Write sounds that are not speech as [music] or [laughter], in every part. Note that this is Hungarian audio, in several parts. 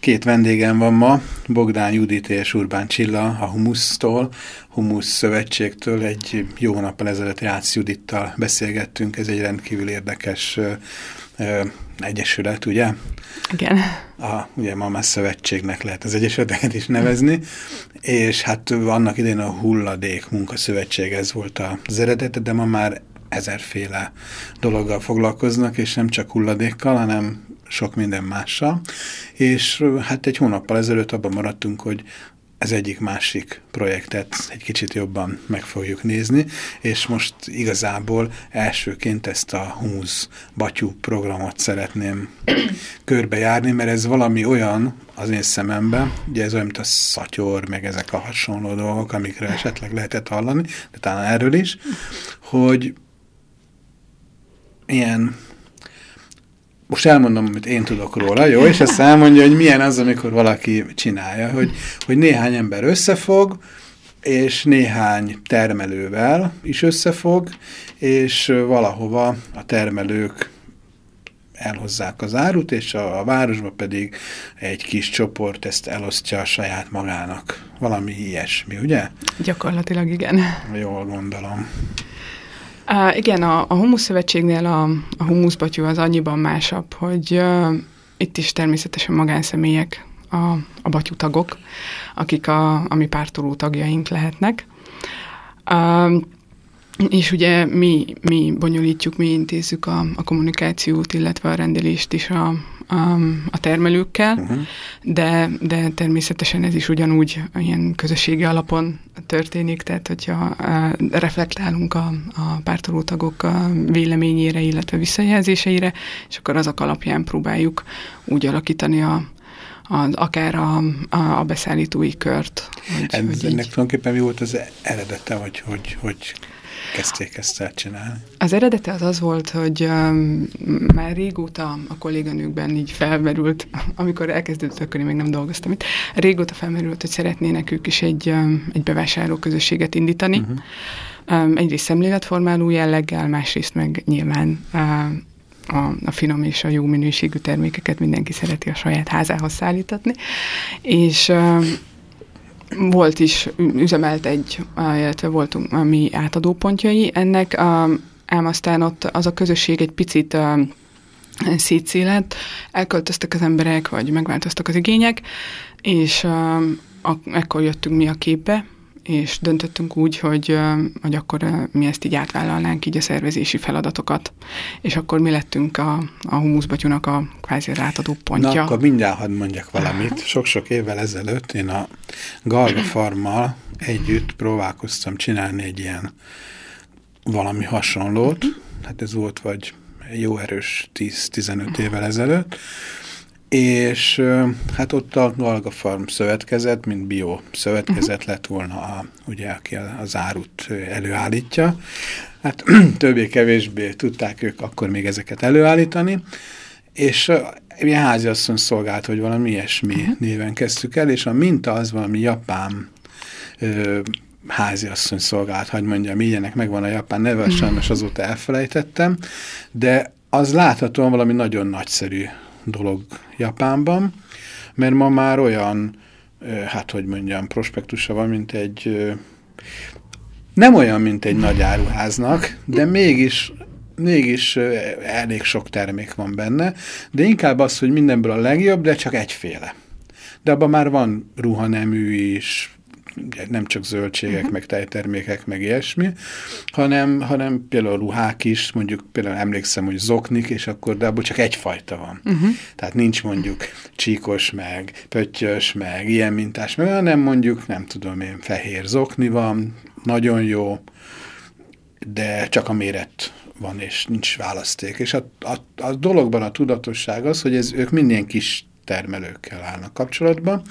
Két vendégem van ma, Bogdán Judit és Urbán Csilla a Humusztól, Humusz Szövetségtől. Egy jó nappal ezelőtt Jász Judittal beszélgettünk, ez egy rendkívül érdekes egyesület, ugye? Igen. A, ugye ma már szövetségnek lehet az egyesületeket is nevezni, és hát annak idén a hulladék munkaszövetség, ez volt az eredete, de ma már ezerféle dologgal foglalkoznak, és nem csak hulladékkal, hanem sok minden mással. És hát egy hónappal ezelőtt abban maradtunk, hogy ez egyik másik projektet egy kicsit jobban meg fogjuk nézni, és most igazából elsőként ezt a Humus Batyú programot szeretném [clears throat] körbejárni, mert ez valami olyan az én szememben, ugye ez olyan, mint a szatyor, meg ezek a hasonló dolgok, amikre esetleg lehetett hallani, de talán erről is, hogy ilyen most elmondom, amit én tudok róla, jó? És ezt elmondja, hogy milyen az, amikor valaki csinálja, hogy, hogy néhány ember összefog, és néhány termelővel is összefog, és valahova a termelők elhozzák az árut, és a, a városba pedig egy kis csoport ezt elosztja a saját magának. Valami ilyesmi, ugye? Gyakorlatilag igen. Jól gondolom. Uh, igen, a, a Humusz Szövetségnél a, a humuszbatyú az annyiban másabb, hogy uh, itt is természetesen magánszemélyek a, a batyutagok, akik a, a mi pártoló tagjaink lehetnek. Uh, és ugye mi, mi bonyolítjuk, mi intézzük a, a kommunikációt, illetve a rendelést is a, a, a termelőkkel, uh-huh. de, de természetesen ez is ugyanúgy ilyen közösségi alapon történik, tehát hogyha a, reflektálunk a, a pártoló tagok a véleményére, illetve visszajelzéseire, és akkor azok alapján próbáljuk úgy alakítani a, az, akár a, a, a beszállítói kört. Hogy, Ennek hogy így... tulajdonképpen mi volt az eredete, vagy hogy, hogy kezdték ezt el csinálni? Az eredete az az volt, hogy um, már régóta a kolléganőkben így felmerült, [laughs] amikor elkezdődött, akkor én még nem dolgoztam itt, régóta felmerült, hogy szeretnének ők is egy, um, egy bevásárló közösséget indítani. Uh-huh. Um, egyrészt szemléletformáló jelleggel, másrészt meg nyilván uh, a, a finom és a jó minőségű termékeket mindenki szereti a saját házához szállítatni, és uh, volt is, üzemelt egy, illetve voltunk a mi átadópontjai. Ennek, ám ott az a közösség egy picit szétszélett, elköltöztek az emberek, vagy megváltoztak az igények, és ekkor jöttünk mi a képbe, és döntöttünk úgy, hogy, hogy akkor mi ezt így átvállalnánk így a szervezési feladatokat, és akkor mi lettünk a, a humuszbatyúnak a kvázi átadó pontja. Na, akkor mindjárt hadd mondjak valamit. Sok-sok évvel ezelőtt én a Galga [clears throat] Farmmal együtt próbálkoztam csinálni egy ilyen valami hasonlót, hát ez volt vagy jó erős 10-15 évvel ezelőtt, és hát ott a Galga Farm szövetkezet, mint bio szövetkezet uh. -huh. lett volna, a, ugye, aki az árut előállítja. Hát [clears throat] többé-kevésbé tudták ők akkor még ezeket előállítani, és ilyen háziasszony szolgált, hogy valami ilyesmi uh mhm. -huh. néven kezdtük el, és a minta az valami japán ö, háziasszony szolgált, hogy mondjam, így ennek megvan a japán neve, uh mhm. -huh. sajnos azóta elfelejtettem, de az láthatóan valami nagyon nagyszerű dolog Japánban, mert ma már olyan, hát hogy mondjam, prospektusa van, mint egy, nem olyan, mint egy nagy áruháznak, de mégis mégis elég sok termék van benne, de inkább az, hogy mindenből a legjobb, de csak egyféle. De abban már van ruhanemű is, nem csak zöldségek, uh -huh. meg tejtermékek, meg ilyesmi, hanem, hanem például ruhák is, mondjuk például emlékszem, hogy zoknik, és akkor, de abból csak egyfajta van. Uh -huh. Tehát nincs mondjuk csíkos, meg pöttyös, meg ilyen mintás, meg hanem mondjuk, nem tudom én, fehér zokni van, nagyon jó, de csak a méret van, és nincs választék. És a, a, a dologban a tudatosság az, hogy ez, ők minden kis termelőkkel állnak kapcsolatban,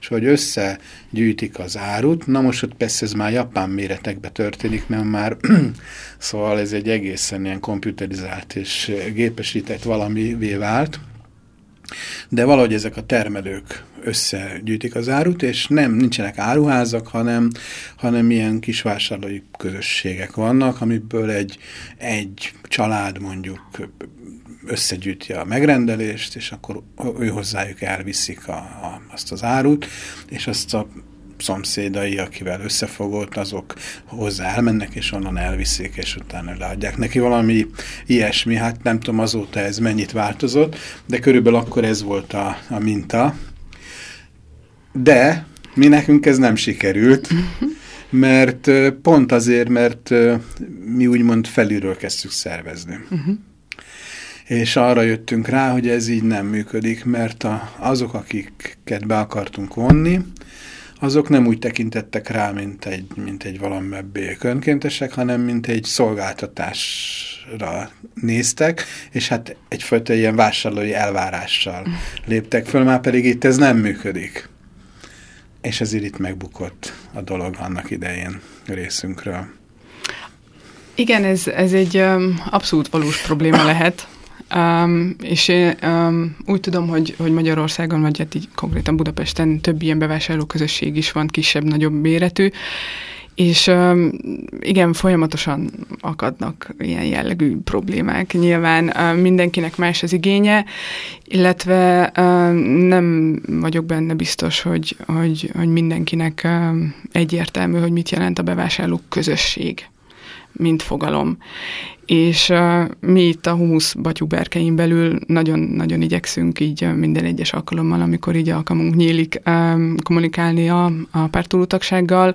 és hogy összegyűjtik az árut. Na most ott persze ez már japán méretekben történik, mert már [clears throat] szóval ez egy egészen ilyen komputerizált és gépesített valamivé vált, de valahogy ezek a termelők összegyűjtik az árut, és nem nincsenek áruházak, hanem, hanem ilyen kis vásárlói közösségek vannak, amiből egy, egy család mondjuk összegyűjti a megrendelést, és akkor ő hozzájuk elviszik a, a, azt az árut, és azt a szomszédai, akivel összefogott, azok hozzá elmennek, és onnan elviszik, és utána leadják neki valami ilyesmi. Hát nem tudom azóta ez mennyit változott, de körülbelül akkor ez volt a, a minta. De mi nekünk ez nem sikerült, mert pont azért, mert mi úgymond felülről kezdtük szervezni. Uh -huh. És arra jöttünk rá, hogy ez így nem működik, mert a, azok, akiket be akartunk vonni, azok nem úgy tekintettek rá, mint egy, mint egy valamibbé önkéntesek, hanem mint egy szolgáltatásra néztek, és hát egyfajta ilyen vásárlói elvárással léptek föl, már pedig itt ez nem működik. És ezért itt megbukott a dolog annak idején részünkről. Igen, ez, ez egy abszolút valós probléma lehet. Um, és én um, úgy tudom, hogy, hogy Magyarországon, vagy hát így konkrétan Budapesten több ilyen bevásárló közösség is van, kisebb-nagyobb méretű, és um, igen, folyamatosan akadnak ilyen jellegű problémák. Nyilván uh, mindenkinek más az igénye, illetve uh, nem vagyok benne biztos, hogy, hogy, hogy mindenkinek uh, egyértelmű, hogy mit jelent a bevásárló közösség mint fogalom. És uh, mi itt a humusz batyúberkein belül nagyon-nagyon igyekszünk így minden egyes alkalommal, amikor így alkalmunk nyílik um, kommunikálni a, a pártolótagsággal,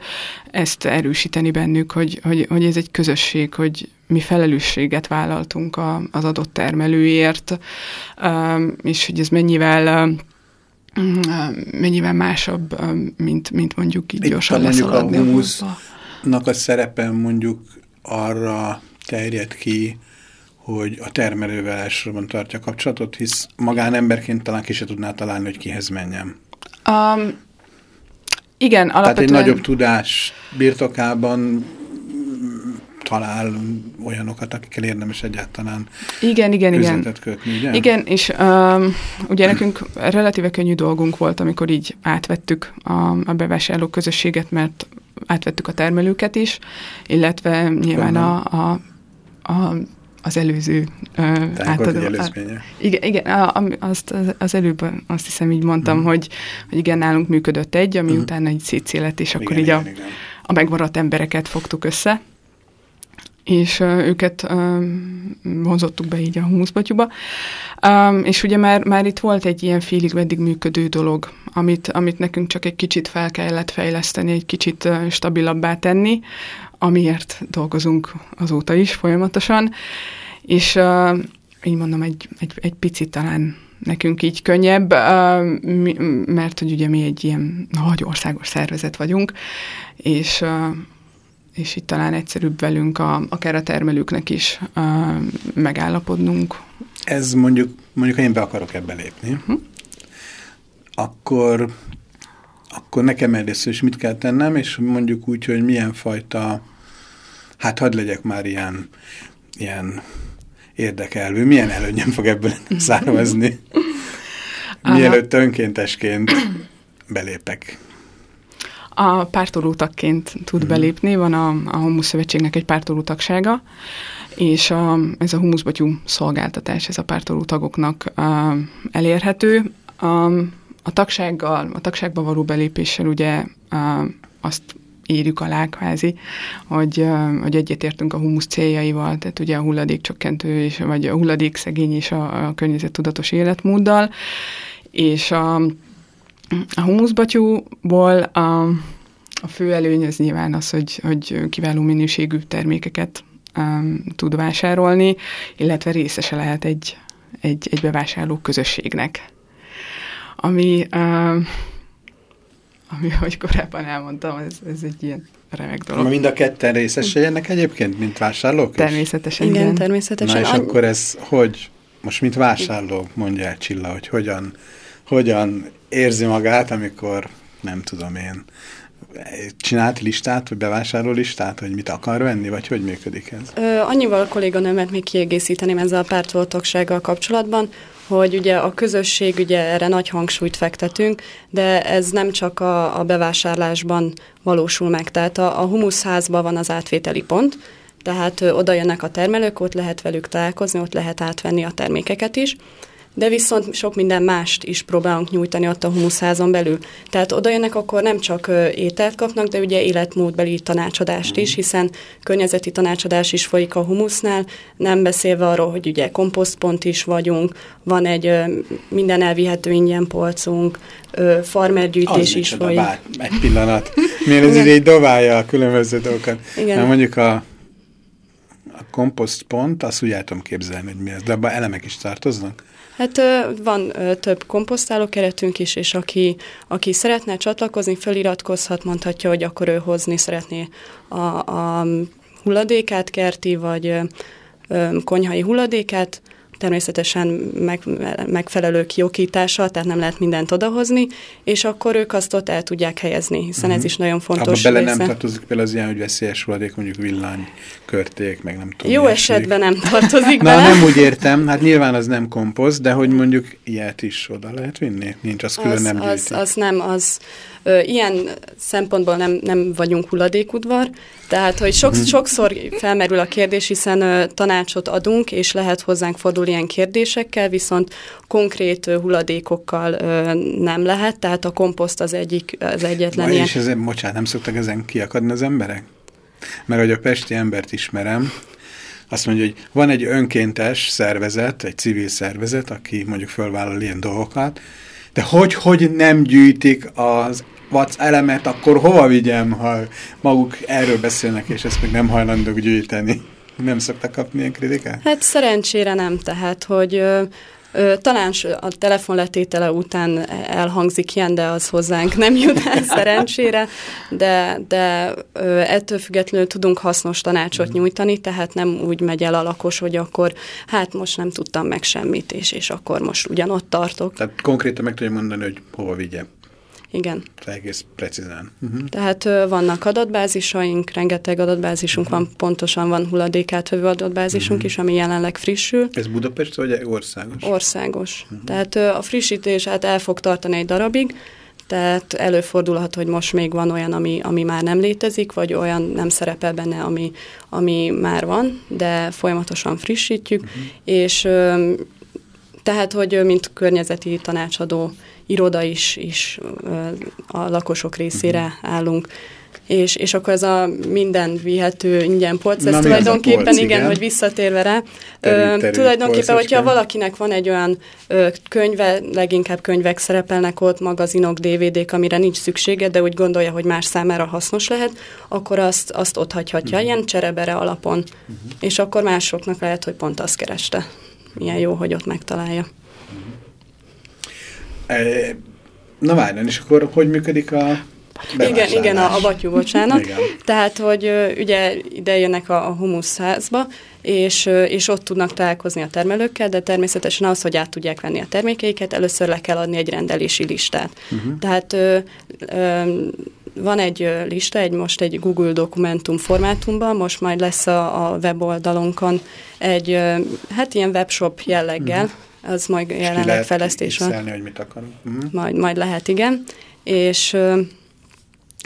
ezt erősíteni bennük, hogy, hogy, hogy ez egy közösség, hogy mi felelősséget vállaltunk a, az adott termelőért, um, és hogy ez mennyivel um, mennyivel másabb, mint, mint mondjuk így gyorsan leszaladni a humusznak a szerepe mondjuk arra terjed ki, hogy a termelővel elsősorban tartja kapcsolatot, hisz magánemberként talán ki se tudná találni, hogy kihez menjem. Um, igen, alapvetően... Tehát egy nagyobb tudás birtokában talál olyanokat, akikkel érdemes egyáltalán igen, igen, igen. kötni, ugye? Igen, és um, ugye nekünk relatíve könnyű dolgunk volt, amikor így átvettük a, a bevásárló közösséget, mert átvettük a termelőket is, illetve nyilván a, a, a az előző uh, átadó. Igen, igen a, azt, az, az előbb azt hiszem így mondtam, mm. hogy, hogy igen, nálunk működött egy, ami mm. utána egy szétszélet, és akkor igen, így a, igen. a megmaradt embereket fogtuk össze, és őket vonzottuk be így a humuszbatyuba. Um, és ugye már, már itt volt egy ilyen félig meddig működő dolog, amit, amit nekünk csak egy kicsit fel kellett fejleszteni, egy kicsit stabilabbá tenni, amiért dolgozunk azóta is folyamatosan, és így mondom, egy, egy, egy picit talán nekünk így könnyebb, mert hogy ugye mi egy ilyen nagy országos szervezet vagyunk, és és itt talán egyszerűbb velünk, a, akár a termelőknek is uh, megállapodnunk. Ez mondjuk, mondjuk, ha én be akarok ebbe lépni, hm? akkor, akkor nekem először is mit kell tennem, és mondjuk úgy, hogy milyen fajta, hát hadd legyek már ilyen, ilyen érdekelvű, milyen előnyem fog ebből származni, [laughs] mielőtt önkéntesként belépek a pártolótakként tud mhm. belépni, van a, a Humusz Szövetségnek egy pártolótagsága, és a, ez a humuszbatyú szolgáltatás, ez a pártoló tagoknak a, elérhető. A, a tagsággal, a tagságba való belépéssel ugye a, azt írjuk alá kvázi, hogy, hogy egyetértünk a humusz céljaival, tehát ugye a hulladékcsökkentő, és, vagy a hulladékszegény és a, a környezettudatos életmóddal, és a a humuszbatyúból a, a fő előny az nyilván az, hogy, hogy kiváló minőségű termékeket um, tud vásárolni, illetve részese lehet egy, egy, egy bevásárló közösségnek. Ami, um, ami, ahogy korábban elmondtam, ez, ez egy ilyen remek dolog. Mind a ketten részesei ennek egyébként, mint vásárlók Természetesen, igen. igen. természetesen. Na és akkor ez hogy, most mint vásárló, mondja el Csilla, hogy hogyan hogyan érzi magát, amikor nem tudom én, csinált listát, vagy bevásárló listát, hogy mit akar venni, vagy hogy működik ez? Ö, annyival kolléganőmet még kiegészíteném ezzel a pártoltagsággal kapcsolatban, hogy ugye a közösség, ugye erre nagy hangsúlyt fektetünk, de ez nem csak a, a bevásárlásban valósul meg. Tehát a, a humuszházban van az átvételi pont, tehát oda jönnek a termelők, ott lehet velük találkozni, ott lehet átvenni a termékeket is, de viszont sok minden mást is próbálunk nyújtani ott a humuszházon belül. Tehát oda jönnek, akkor nem csak ételt kapnak, de ugye életmódbeli tanácsadást is, hiszen környezeti tanácsadás is folyik a humusznál, nem beszélve arról, hogy ugye komposztpont is vagyunk, van egy minden elvihető ingyen polcunk, farmergyűjtés is folyik. bár, egy pillanat. [laughs] Miért ez így dobálja a különböző dolgokat? Igen. Mert mondjuk a, a komposztpont, azt úgy el tudom képzelni, hogy mi ez, de abban elemek is tartoznak? Hát van több komposztáló keretünk is, és aki, aki szeretne csatlakozni, feliratkozhat, mondhatja, hogy akkor ő hozni szeretné a, a hulladékát, kerti vagy konyhai hulladékát, természetesen meg, megfelelő kiokítással, tehát nem lehet mindent odahozni, és akkor ők azt ott el tudják helyezni, hiszen ez is nagyon Abba fontos bele része. nem tartozik például az ilyen, hogy veszélyes hulladék, mondjuk villany, körték, meg nem tudom. Jó esetben nem tartozik [laughs] Na, bele. nem úgy értem, hát nyilván az nem komposzt, de hogy mondjuk ilyet is oda lehet vinni? Nincs, az külön az, nem az, gyűjti. az nem, az ilyen szempontból nem, nem vagyunk hulladékudvar, tehát, hogy sok, sokszor felmerül a kérdés, hiszen tanácsot adunk, és lehet hozzánk fordulni ilyen kérdésekkel, viszont konkrét hulladékokkal nem lehet, tehát a komposzt az egyik, az egyetlen Vaj, ilyen. és ezen, bocsánat, nem szoktak ezen kiakadni az emberek? Mert hogy a pesti embert ismerem, azt mondja, hogy van egy önkéntes szervezet, egy civil szervezet, aki mondjuk fölvállal ilyen dolgokat, de hogy, hogy nem gyűjtik az vac elemet, akkor hova vigyem, ha maguk erről beszélnek, és ezt még nem hajlandók gyűjteni? Nem szoktak kapni ilyen kritikát? Hát szerencsére nem, tehát, hogy talán a telefonletétele után elhangzik ilyen, de az hozzánk nem jut el [laughs] szerencsére, de, de ettől függetlenül tudunk hasznos tanácsot nyújtani, tehát nem úgy megy el a lakos, hogy akkor hát most nem tudtam meg semmit, és, és akkor most ugyanott tartok. Tehát konkrétan meg tudja mondani, hogy hova vigyem. Igen. Tehát egész precízen. Uh-huh. Tehát ö, vannak adatbázisaink, rengeteg adatbázisunk van, pontosan van hulladékátvevő adatbázisunk is, ami jelenleg frissül. Ez Budapest vagy országos? Országos. Uh-huh. Tehát ö, a frissítés hát el fog tartani egy darabig, tehát előfordulhat, hogy most még van olyan, ami, ami már nem létezik, vagy olyan nem szerepel benne, ami, ami már van, de folyamatosan frissítjük, uh-huh. és ö, tehát, hogy mint környezeti tanácsadó iroda is, is a lakosok részére uh-huh. állunk, és, és akkor ez a minden vihető ingyen polc, Na, ez mi az a tulajdonképpen polc, igen, igen? hogy visszatérve rá, Terül- terül tulajdonképpen, polcocska. hogyha valakinek van egy olyan ö, könyve, leginkább könyvek szerepelnek ott, magazinok, DVD-k, amire nincs szüksége, de úgy gondolja, hogy más számára hasznos lehet, akkor azt, azt ott hagyhatja, uh-huh. ilyen cserebere alapon, uh-huh. és akkor másoknak lehet, hogy pont azt kereste. Milyen jó, hogy ott megtalálja. Na várjon, és akkor hogy működik a Igen, igen, a, a batyú, bocsánat. Igen. Tehát, hogy ugye ide jönnek a, a humuszházba, és, és ott tudnak találkozni a termelőkkel, de természetesen az, hogy át tudják venni a termékeiket, először le kell adni egy rendelési listát. Uh-huh. Tehát ö, ö, van egy lista, egy most egy Google dokumentum formátumban, most majd lesz a, a weboldalunkon egy, hát ilyen webshop jelleggel, uh-huh. Az majd jelenleg fejlesztés van x-elni, hogy mit akarunk. Uh-huh. majd, majd lehet, igen. És,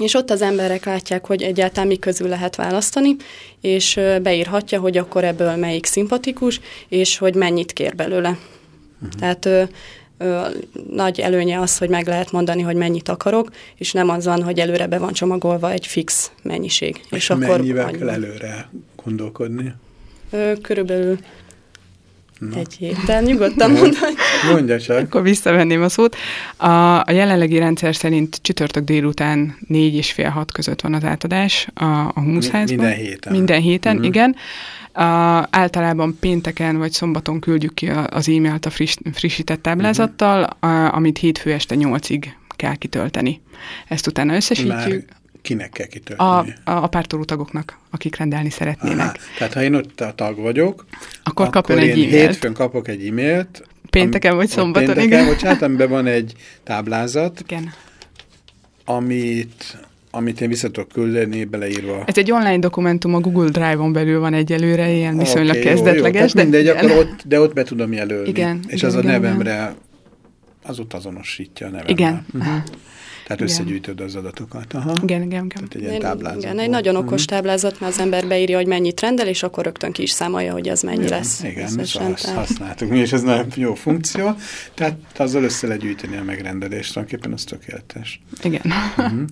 és ott az emberek látják, hogy egyáltalán mi közül lehet választani, és beírhatja, hogy akkor ebből melyik szimpatikus, és hogy mennyit kér belőle. Uh-huh. Tehát ö, ö, nagy előnye az, hogy meg lehet mondani, hogy mennyit akarok, és nem az van, hogy előre be van csomagolva egy fix mennyiség. És, És, akkor mennyivel annyi kell előre gondolkodni? Ö, körülbelül egy héttel, nyugodtan mondani. Mondja csak. Akkor visszavenném a szót. A, a jelenlegi rendszer szerint csütörtök délután négy és fél hat között van az átadás a, a humuszházban. Minden héten. Minden héten, uh-huh. igen. A, általában pénteken vagy szombaton küldjük ki az e-mailt a friss, frissített táblázattal, Mhm. a, amit hétfő este nyolcig kell kitölteni. Ezt utána Már összesítjük kinek kell a, kitölteni? a, a pártoló tagoknak, akik rendelni szeretnének. Aha. Tehát ha én ott a tag vagyok, Akkor ön egy én e-mailt. hétfőn kapok egy e-mailt, Pénteken vagy szombaton, pénteken, igen. bocsánat, amiben van egy táblázat, Igen. amit, amit én vissza tudok küldeni, beleírva. Ez egy online dokumentum, a Google Drive-on belül van egyelőre, ilyen viszonylag Oké, jó, jó, kezdetleges. tehát mindegy, igen. akkor ott, de ott be tudom jelölni. Igen, És igen, az a igen, nevemre, az ott azonosítja a nevemre. Igen. Mhm. Aha. Tehát Igen. összegyűjtöd az adatokat. Aha. Igen, igen, igen. Tehát egy ilyen táblázat. Igen, volt. egy nagyon okos Mhm. táblázat, mert az ember beírja, hogy mennyit rendel, és akkor rögtön ki is számolja, hogy az mennyi Jó, lesz. Igen, összesen, azt használtuk mi, és ez nagyon jó funkció. Tehát azzal össze lehet gyűjteni a megrendelést, tulajdonképpen az tökéletes. Igen. Mhm.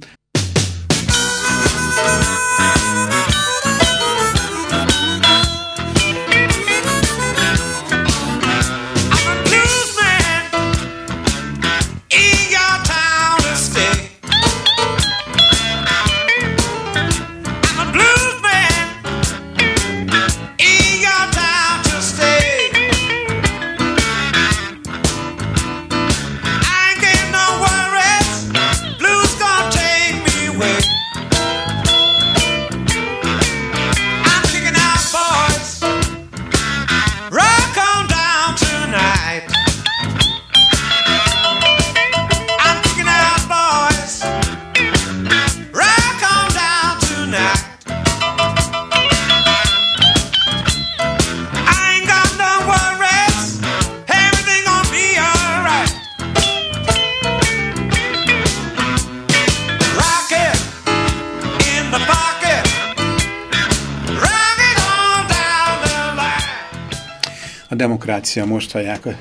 Demokrácia most hallják a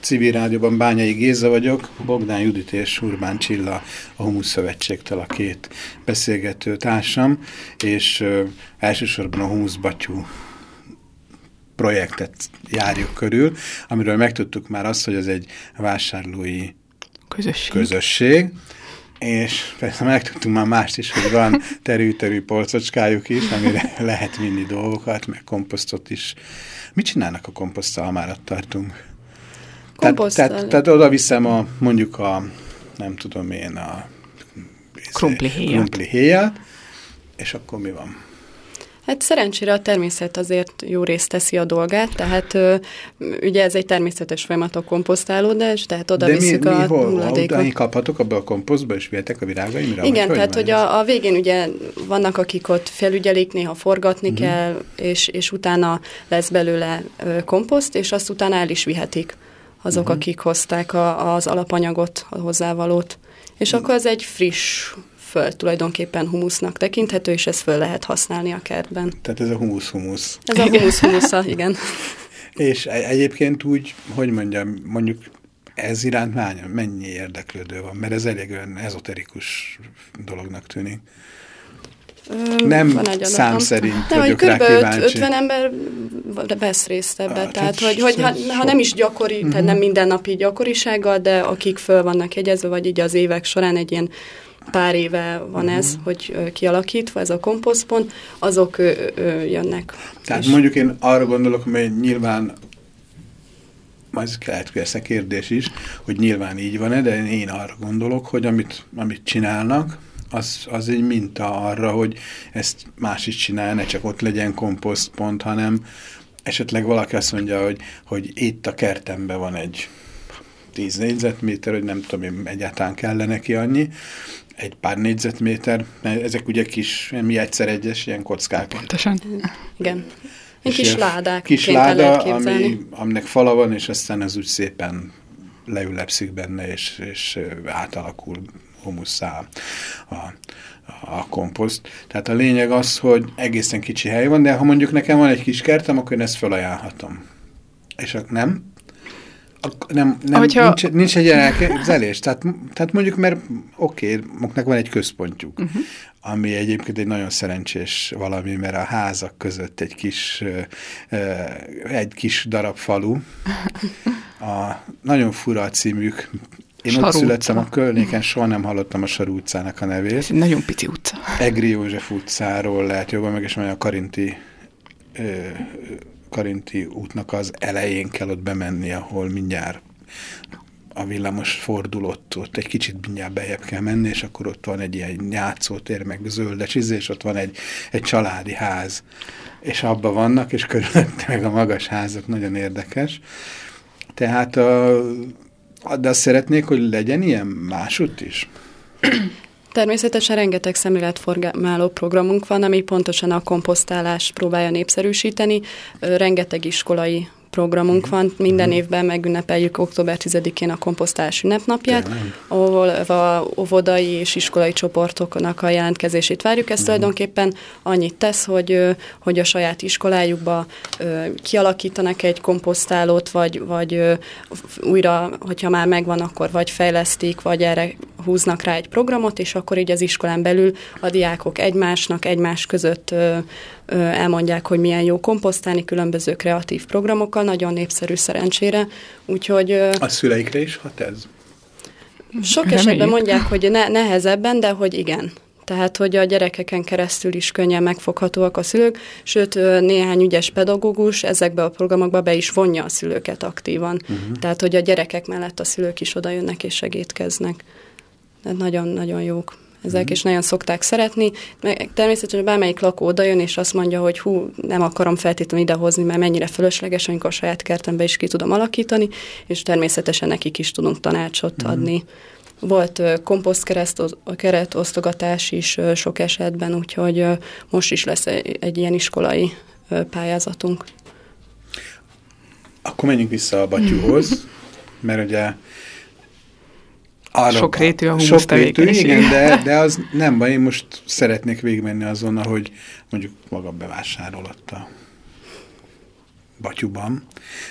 civil rádióban Bányai Géza vagyok, Bogdán Judit és Urbán Csilla a Humusz Szövetségtől a két beszélgető társam, és ö, elsősorban a Humusz Batyú projektet járjuk körül, amiről megtudtuk már azt, hogy ez egy vásárlói Közösség. közösség, és persze megtudtunk már mást is, hogy van terű-terű polcocskájuk is, amire lehet vinni dolgokat, meg komposztot is. Mit csinálnak a komposzttal, ha már ott tartunk? Komposzttal? Tehát, tehát, tehát oda viszem a, mondjuk a, nem tudom én, a Krumplihéjat. krumplihéjat, és akkor mi van? Hát szerencsére a természet azért jó részt teszi a dolgát, tehát ö, ugye ez egy természetes folyamat a komposztálódás, tehát oda De mi, viszik mi a hol? hulladékot. Kaphatok abba a komposztba, és vihetek a virágaimra? Igen, Vagy tehát hogy a, a végén ugye vannak, akik ott felügyelik, néha forgatni Mhm. uh-huh. kell, és, és utána lesz belőle ö, komposzt, és azt utána el is vihetik azok, Mhm. uh-huh. akik hozták a, az alapanyagot, a hozzávalót. És Mhm. akkor ez egy friss föld, tulajdonképpen humusznak tekinthető, és ezt föl lehet használni a kertben. Tehát ez a humusz-humusz. Ez a humusz humusza, igen. [laughs] És e- egyébként úgy, hogy mondjam, mondjuk ez iránt mány, mennyi érdeklődő van, mert ez elég olyan ezoterikus dolognak tűnik. Ö, Nem szám szerint hogy vagyok rá kb. kíváncsi. 50 ember vesz részt ebbe. Ah, tehát, tehát hogy, hogy ha, ha nem is gyakori, uh-huh. tehát nem mindennapi gyakorisággal, de akik föl vannak jegyezve, vagy így az évek során egy ilyen pár éve van uh-huh. ez, hogy ö, kialakítva ez a komposztpont, azok ö, ö, jönnek. Tehát És- mondjuk én arra gondolok, hogy nyilván ez lehet persze kérdés is, hogy nyilván így van-e, de én arra gondolok, hogy amit, amit csinálnak, az, az egy minta arra, hogy ezt más is csinálja, ne csak ott legyen komposztpont, hanem esetleg valaki azt mondja, hogy, hogy itt a kertemben van egy 10 négyzetméter, hogy nem tudom én, egyáltalán kell neki annyi, egy pár négyzetméter, mert ezek ugye kis, mi egyszer egyes ilyen kockák. Pontosan. Igen. Egy kis ládák. Kis láda, ami, aminek fala van, és aztán az úgy szépen leülepszik benne, és, és átalakul humuszá a, a komposzt. Tehát a lényeg az, hogy egészen kicsi hely van, de ha mondjuk nekem van egy kis kertem, akkor én ezt felajánlhatom. És ak- nem? Nem, nem Hogyha- nincs, nincs egy ilyen elképzelés. Tehát, tehát mondjuk, mert oké, okay, van egy központjuk, uh-huh. ami egyébként egy nagyon szerencsés valami, mert a házak között egy kis, egy kis darab falu. A, nagyon fura a címük. Én Saru ott születtem utca. a környéken, soha nem hallottam a Saru utcának a nevét. Ez egy nagyon pici utca. Egri József utcáról lehet jobban meg, és majd a Karinti, ö, Karinti útnak az elején kell ott bemenni, ahol mindjárt a villamos fordul, ott, egy kicsit mindjárt bejebb kell menni, és akkor ott van egy ilyen játszótér, meg zöldes izé, és ott van egy, egy családi ház, és abban vannak, és körülötte meg a magas házak, nagyon érdekes. Tehát a, de azt szeretnék, hogy legyen ilyen másutt is? Természetesen rengeteg szemléletformáló programunk van, ami pontosan a komposztálást próbálja népszerűsíteni. Rengeteg iskolai programunk van, minden évben megünnepeljük október 10-én a komposztálás ünnepnapját, ahol a óvodai és iskolai csoportoknak a jelentkezését várjuk. Ez tulajdonképpen annyit tesz, hogy, hogy a saját iskolájukba kialakítanak egy komposztálót, vagy, vagy újra, hogyha már megvan, akkor vagy fejlesztik, vagy erre húznak rá egy programot, és akkor így az iskolán belül a diákok egymásnak, egymás között ö, ö, elmondják, hogy milyen jó komposztálni különböző kreatív programokkal, nagyon népszerű szerencsére. Úgyhogy ö, A szüleikre is hat ez? sok Reméljük. esetben mondják, hogy ne, nehezebben, de hogy igen. Tehát, hogy a gyerekeken keresztül is könnyen megfoghatóak a szülők, sőt, néhány ügyes pedagógus ezekbe a programokba be is vonja a szülőket aktívan. Uh-huh. Tehát, hogy a gyerekek mellett a szülők is oda jönnek és segítkeznek. Nagyon-nagyon jók ezek, uh-huh. és nagyon szokták szeretni. Meg természetesen bármelyik lakó oda jön, és azt mondja, hogy hú, nem akarom feltétlenül idehozni, mert mennyire fölösleges, amikor a saját kertembe is ki tudom alakítani, és természetesen nekik is tudunk tanácsot uh-huh. adni. Volt ö, komposztkereszt, keret osztogatás is sok esetben, úgyhogy most is lesz egy, ilyen iskolai pályázatunk. Akkor menjünk vissza a batyúhoz, [laughs] mert ugye arra, Sokrétű a humusz Sokrétű, igen, de, [laughs] de az nem baj, én most szeretnék végigmenni azon, hogy mondjuk maga bevásárolott a batyuban.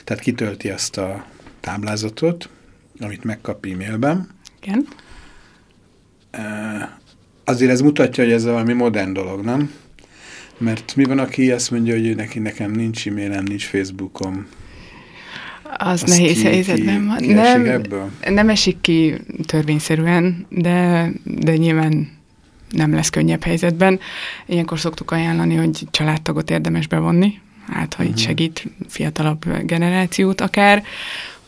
Tehát kitölti azt a táblázatot, amit megkap e-mailben. Igen. Azért ez mutatja, hogy ez valami modern dolog, nem? Mert mi van, aki azt mondja, hogy neki nekem nincs e-mailem, nincs Facebookom. Az Az nehéz ki- helyzetben van. Nem, ebből? nem esik ki törvényszerűen, de, de nyilván nem lesz könnyebb helyzetben. Ilyenkor szoktuk ajánlani, hogy családtagot érdemes bevonni, hát ha így segít fiatalabb generációt akár,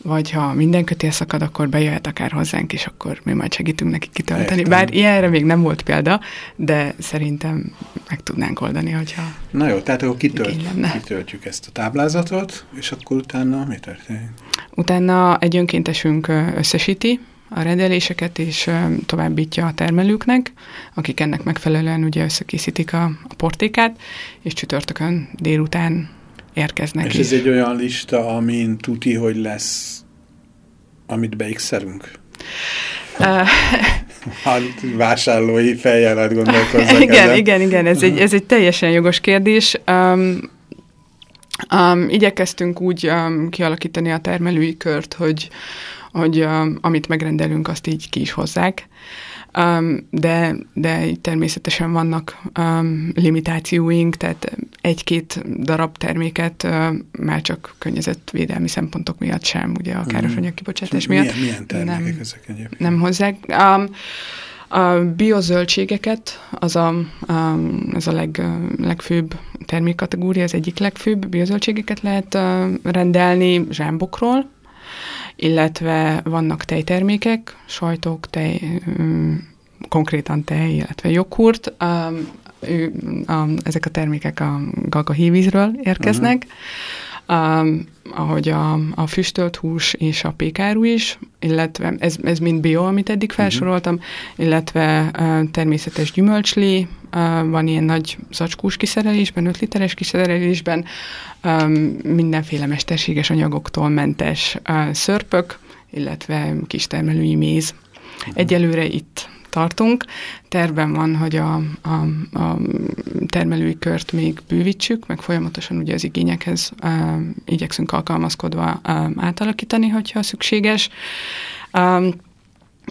vagy ha minden kötél szakad, akkor bejöhet akár hozzánk, és akkor mi majd segítünk neki kitölteni. Értem. Bár ilyenre még nem volt példa, de szerintem meg tudnánk oldani, hogyha Na jó, tehát akkor kitölt, kitöltjük ezt a táblázatot, és akkor utána mi történik? Utána egy önkéntesünk összesíti a rendeléseket, és továbbítja a termelőknek, akik ennek megfelelően ugye összekészítik a, a portékát, és csütörtökön délután érkeznek. És is. ez egy olyan lista, amin tuti, hogy lesz, amit beixelünk? Ö, A vásárlói fejjel lehet gondolkozzak [laughs] igen, ezen. igen, igen, ez egy, ez egy teljesen jogos kérdés. Um, um, igyekeztünk úgy um, kialakítani a termelői kört, hogy, hogy um, amit megrendelünk, azt így ki is hozzák. Um, de, de természetesen vannak um, limitációink, tehát egy-két darab terméket uh, már csak környezetvédelmi szempontok miatt sem, ugye a káros anyagkibocsátás miatt. milyen, milyen termékek nem, ezek egyébként? nem hozzák. Um, a biozöldségeket, az a, um, ez a leg, legfőbb termékkategória, az egyik legfőbb biozöldségeket lehet uh, rendelni zsámbokról, illetve vannak tejtermékek, sajtok, tej, um, konkrétan tej, illetve joghurt. Um, ő, um, ezek a termékek a Gaga hívízről érkeznek. Um, ahogy a, a füstölt hús és a pékáru is, illetve ez, ez mind bio, amit eddig felsoroltam, uh-huh. illetve uh, természetes gyümölcslé, van ilyen nagy zacskós kiszerelésben, 5 literes kiszerelésben, mindenféle mesterséges anyagoktól mentes szörpök, illetve kistermelői méz. Uh-huh. Egyelőre itt tartunk. Tervben van, hogy a, a, a termelői kört még bővítsük, meg folyamatosan ugye az igényekhez uh, igyekszünk alkalmazkodva uh, átalakítani, hogyha szükséges. Um,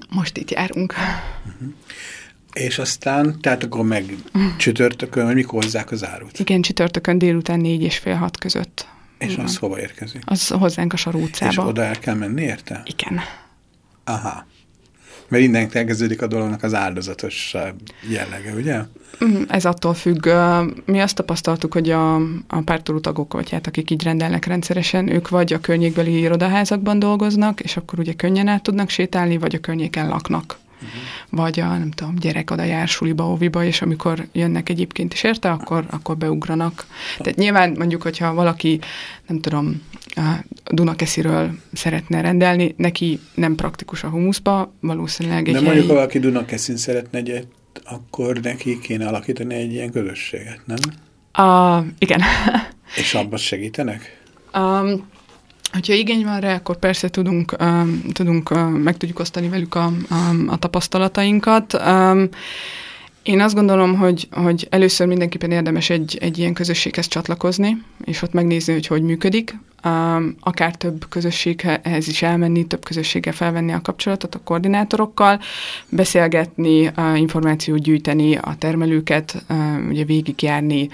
most itt járunk. És aztán, tehát akkor meg csütörtökön, vagy mikor hozzák az árut? Igen, csütörtökön délután négy és fél hat között. És az hova érkezik? Az hozzánk a Sarú És utcába. oda el kell menni, érte? Igen. Aha. Mert innen elkezdődik a dolognak az áldozatos jellege, ugye? Mm, Ez attól függ. Mi azt tapasztaltuk, hogy a, a pártoló tagok, vagy hát akik így rendelnek rendszeresen, ők vagy a környékbeli irodaházakban dolgoznak, és akkor ugye könnyen át tudnak sétálni, vagy a környéken laknak. Vagy a, nem tudom, gyerek oda jár suliba, óviba, és amikor jönnek egyébként is érte, akkor, akkor beugranak. Tehát nyilván mondjuk, hogyha valaki, nem tudom, a Dunakesziről szeretne rendelni, neki nem praktikus a humuszba, valószínűleg egy De mondjuk, ha helyi... valaki Dunakeszin szeretne egyet, akkor neki kéne alakítani egy ilyen közösséget, nem? A, igen. És abban segítenek? Um, hogyha igény van rá, akkor persze tudunk, um, tudunk uh, meg tudjuk osztani velük a, a, a tapasztalatainkat. Um, én azt gondolom, hogy, hogy először mindenképpen érdemes egy, egy ilyen közösséghez csatlakozni, és ott megnézni, hogy hogy működik. Um, akár több közösséghez is elmenni, több közösséggel felvenni a kapcsolatot a koordinátorokkal, beszélgetni, információt gyűjteni, a termelőket, uh, ugye végigjárni,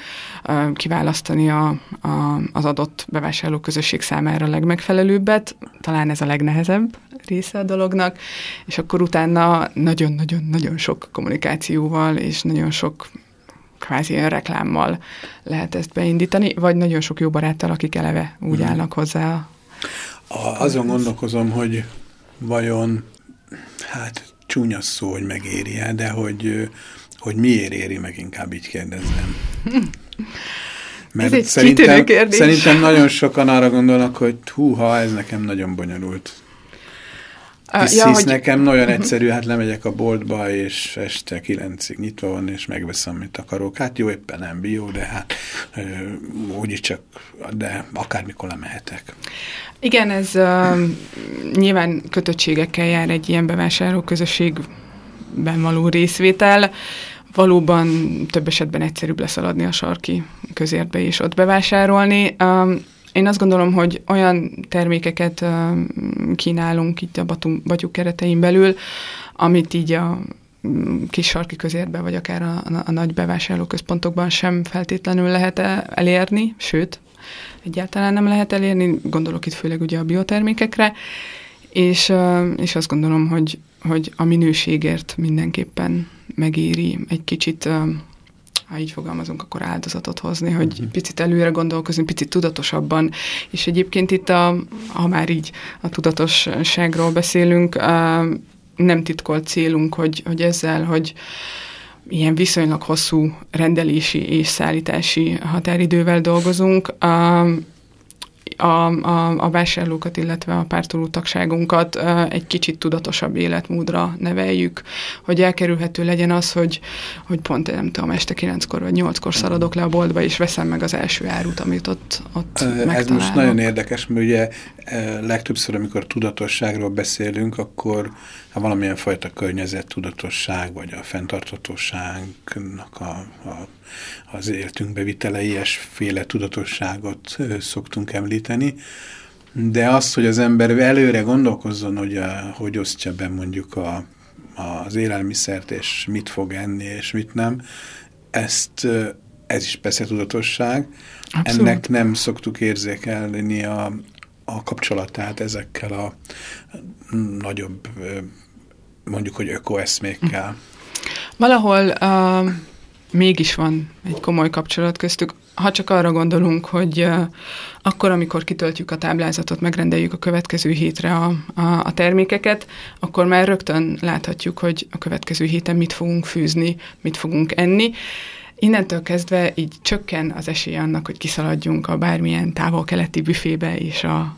kiválasztani a, a, az adott bevásárló közösség számára a legmegfelelőbbet. Talán ez a legnehezebb része a dolognak, és akkor utána nagyon-nagyon-nagyon sok kommunikációval és nagyon sok kvázi reklámmal lehet ezt beindítani, vagy nagyon sok jó baráttal, akik eleve úgy Mhm. állnak hozzá. A, azon gondolkozom, hogy vajon, hát csúnya szó, hogy megéri -e, de hogy, hogy miért éri meg, inkább így kérdezem. Mert Ez egy szerintem, szerintem nagyon sokan arra gondolnak, hogy húha, ez nekem nagyon bonyolult. Hisz, ja, hisz hogy- nekem nagyon egyszerű, hát lemegyek a boltba, és este kilencig nyitva van, és megveszem, amit akarok. Hát jó, éppen nem bio, de hát úgyis csak, de akármikor lemehetek. Igen, ez uh, nyilván kötöttségekkel jár egy ilyen bevásárló közösségben való részvétel. Valóban több esetben egyszerűbb leszaladni a sarki közértbe és ott bevásárolni. Um, én azt gondolom, hogy olyan termékeket kínálunk itt a Batum, Batyuk keretein belül, amit így a mm, kis sarki közértbe, vagy akár a, a, nagy bevásárlóközpontokban sem feltétlenül lehet elérni, sőt, egyáltalán nem lehet elérni, gondolok itt főleg ugye a biotermékekre, és, és azt gondolom, hogy, hogy a minőségért mindenképpen megéri egy kicsit, ha így fogalmazunk, akkor áldozatot hozni, hogy picit előre gondolkozni, picit tudatosabban. És egyébként itt, a, ha már így a tudatosságról beszélünk, ö, nem titkolt célunk, hogy, hogy ezzel, hogy ilyen viszonylag hosszú rendelési és szállítási határidővel dolgozunk. A, a, a, a vásárlókat, illetve a pártoló tagságunkat egy kicsit tudatosabb életmódra neveljük, hogy elkerülhető legyen az, hogy, hogy pont nem tudom, este kilenckor vagy nyolckor szaladok le a boltba, és veszem meg az első árut, amit ott, ott Ez megtalálok. most nagyon érdekes, mert ugye legtöbbször, amikor tudatosságról beszélünk, akkor ha valamilyen fajta környezet tudatosság, vagy a fenntarthatóságnak a, a, az életünkbe vitele ilyesféle tudatosságot szoktunk említeni, de az, hogy az ember előre gondolkozzon, hogy, a, hogy osztja be mondjuk a, az élelmiszert, és mit fog enni, és mit nem, ezt ez is persze tudatosság. Abszolút. Ennek nem szoktuk érzékelni a, a kapcsolatát ezekkel a nagyobb, ö, mondjuk, hogy ökoeszmékkel. Valahol uh, mégis van egy komoly kapcsolat köztük, ha csak arra gondolunk, hogy akkor, amikor kitöltjük a táblázatot, megrendeljük a következő hétre a, a, a termékeket, akkor már rögtön láthatjuk, hogy a következő héten mit fogunk fűzni, mit fogunk enni. Innentől kezdve így csökken az esély annak, hogy kiszaladjunk a bármilyen távol-keleti büfébe, és a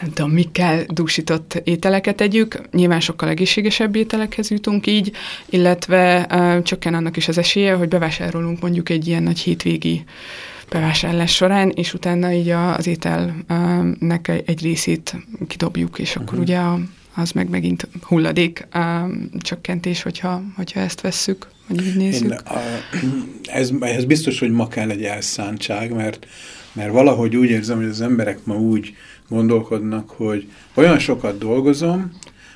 nem tudom, mikkel dúsított ételeket együk. Nyilván sokkal egészségesebb ételekhez jutunk így, illetve uh, csökken annak is az esélye, hogy bevásárolunk mondjuk egy ilyen nagy hétvégi bevásárlás során, és utána így a, az ételnek egy részét kidobjuk, és akkor ugye a, az meg megint hulladék um, csökkentés, hogyha, hogyha ezt vesszük, vagy így nézzük. Én, a, [clears throat] ez, ez biztos, hogy ma kell egy elszántság, mert, mert valahogy úgy érzem, hogy az emberek ma úgy gondolkodnak, hogy olyan sokat dolgozom,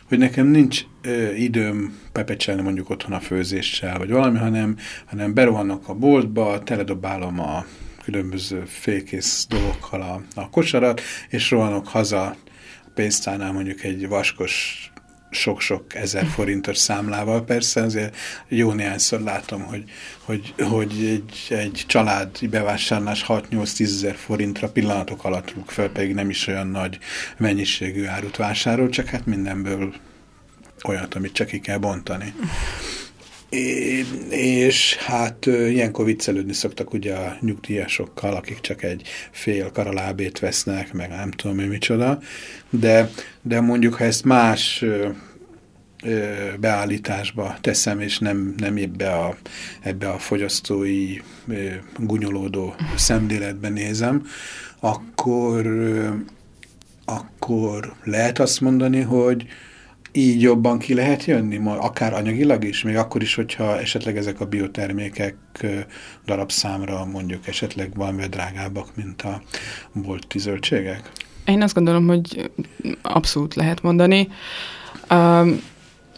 hogy nekem nincs ö, időm pepecselni mondjuk otthon a főzéssel, vagy valami, hanem, hanem berohanok a boltba, teledobálom a különböző félkész dolgokkal a, a kosarat, és rohanok haza pénztárnál mondjuk egy vaskos sok-sok ezer forintos számlával. Persze azért jó néhányszor látom, hogy, hogy, hogy egy, egy családi bevásárlás 6-8-10 ezer forintra pillanatok alatt rúg fel, pedig nem is olyan nagy mennyiségű árut vásárol, csak hát mindenből olyat, amit csak ki kell bontani. É, és hát ilyenkor viccelődni szoktak ugye a nyugdíjasokkal, akik csak egy fél karalábét vesznek, meg nem tudom én micsoda, de, de mondjuk ha ezt más beállításba teszem, és nem, nem ebbe a, ebbe a fogyasztói gunyolódó szemléletben nézem, akkor, akkor lehet azt mondani, hogy így jobban ki lehet jönni, ma- akár anyagilag is, még akkor is, hogyha esetleg ezek a biotermékek darabszámra mondjuk esetleg valamivel drágábbak, mint a bolti zöldségek? Én azt gondolom, hogy abszolút lehet mondani.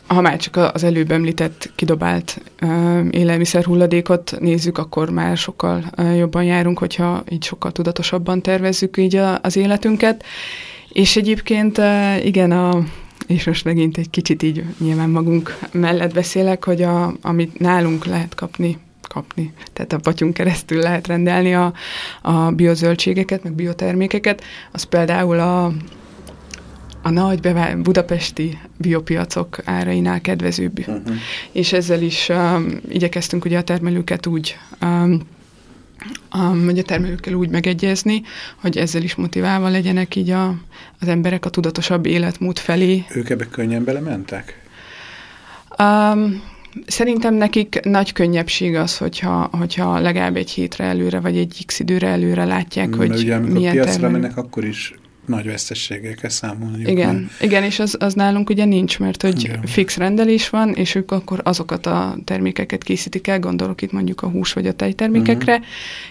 Ha már csak az előbb említett kidobált um, élelmiszerhulladékot nézzük, akkor már sokkal jobban járunk, hogyha így sokkal tudatosabban tervezzük így a, az életünket. És egyébként igen, a, és most megint egy kicsit így nyilván magunk mellett beszélek, hogy a, amit nálunk lehet kapni, kapni, tehát a patyunk keresztül lehet rendelni a, a biozöldségeket, meg biotermékeket, az például a, a nagy bevá- budapesti biopiacok árainál kedvezőbb. Uh-huh. És ezzel is um, igyekeztünk ugye a termelőket úgy um, um, hogy a termelőkkel úgy megegyezni, hogy ezzel is motiválva legyenek így a, az emberek a tudatosabb életmód felé. Ők ebbe könnyen belementek? Um, szerintem nekik nagy könnyebbség az, hogyha, hogyha legalább egy hétre előre, vagy egy x időre előre látják, hogy Mert ugye amikor milyen piacra termelő. mennek, akkor is nagy vesztességgel kell számolni. Igen, igen, és az, az nálunk ugye nincs, mert hogy Igen. fix rendelés van, és ők akkor azokat a termékeket készítik el, gondolok itt mondjuk a hús vagy a tejtermékekre,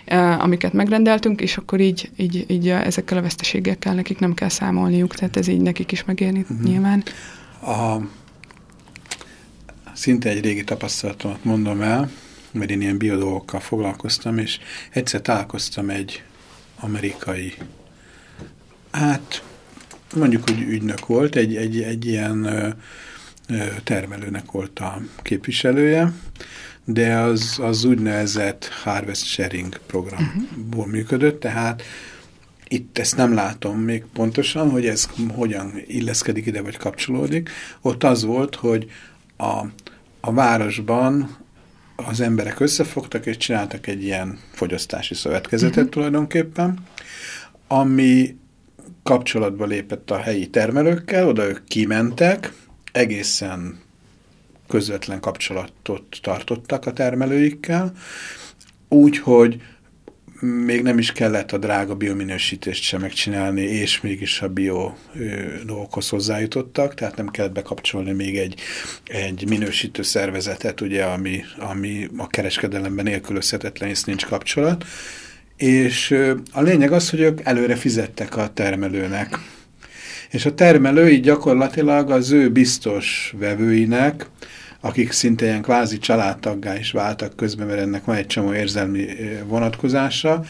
uh-huh. amiket megrendeltünk, és akkor így, így, így ezekkel a veszteségekkel nekik nem kell számolniuk, tehát ez így nekik is megérni uh-huh. nyilván. A, szinte egy régi tapasztalatomat mondom el, mert én ilyen biodolgokkal foglalkoztam, és egyszer találkoztam egy amerikai, hát mondjuk, hogy ügynök volt, egy, egy, egy ilyen termelőnek volt a képviselője, de az, az úgynevezett Harvest Sharing programból működött, tehát itt ezt nem látom még pontosan, hogy ez hogyan illeszkedik ide, vagy kapcsolódik. Ott az volt, hogy a, a városban az emberek összefogtak, és csináltak egy ilyen fogyasztási szövetkezetet uh-huh. tulajdonképpen, ami kapcsolatba lépett a helyi termelőkkel, oda ők kimentek, egészen közvetlen kapcsolatot tartottak a termelőikkel, úgyhogy még nem is kellett a drága biominősítést sem megcsinálni, és mégis a bio dolgokhoz hozzájutottak, tehát nem kellett bekapcsolni még egy, egy minősítő szervezetet, ugye, ami, ami a kereskedelemben nélkülözhetetlen, és nincs kapcsolat. És a lényeg az, hogy ők előre fizettek a termelőnek. És a termelő így gyakorlatilag az ő biztos vevőinek, akik szinte ilyen kvázi családtaggá is váltak közben, mert ennek van egy csomó érzelmi vonatkozása,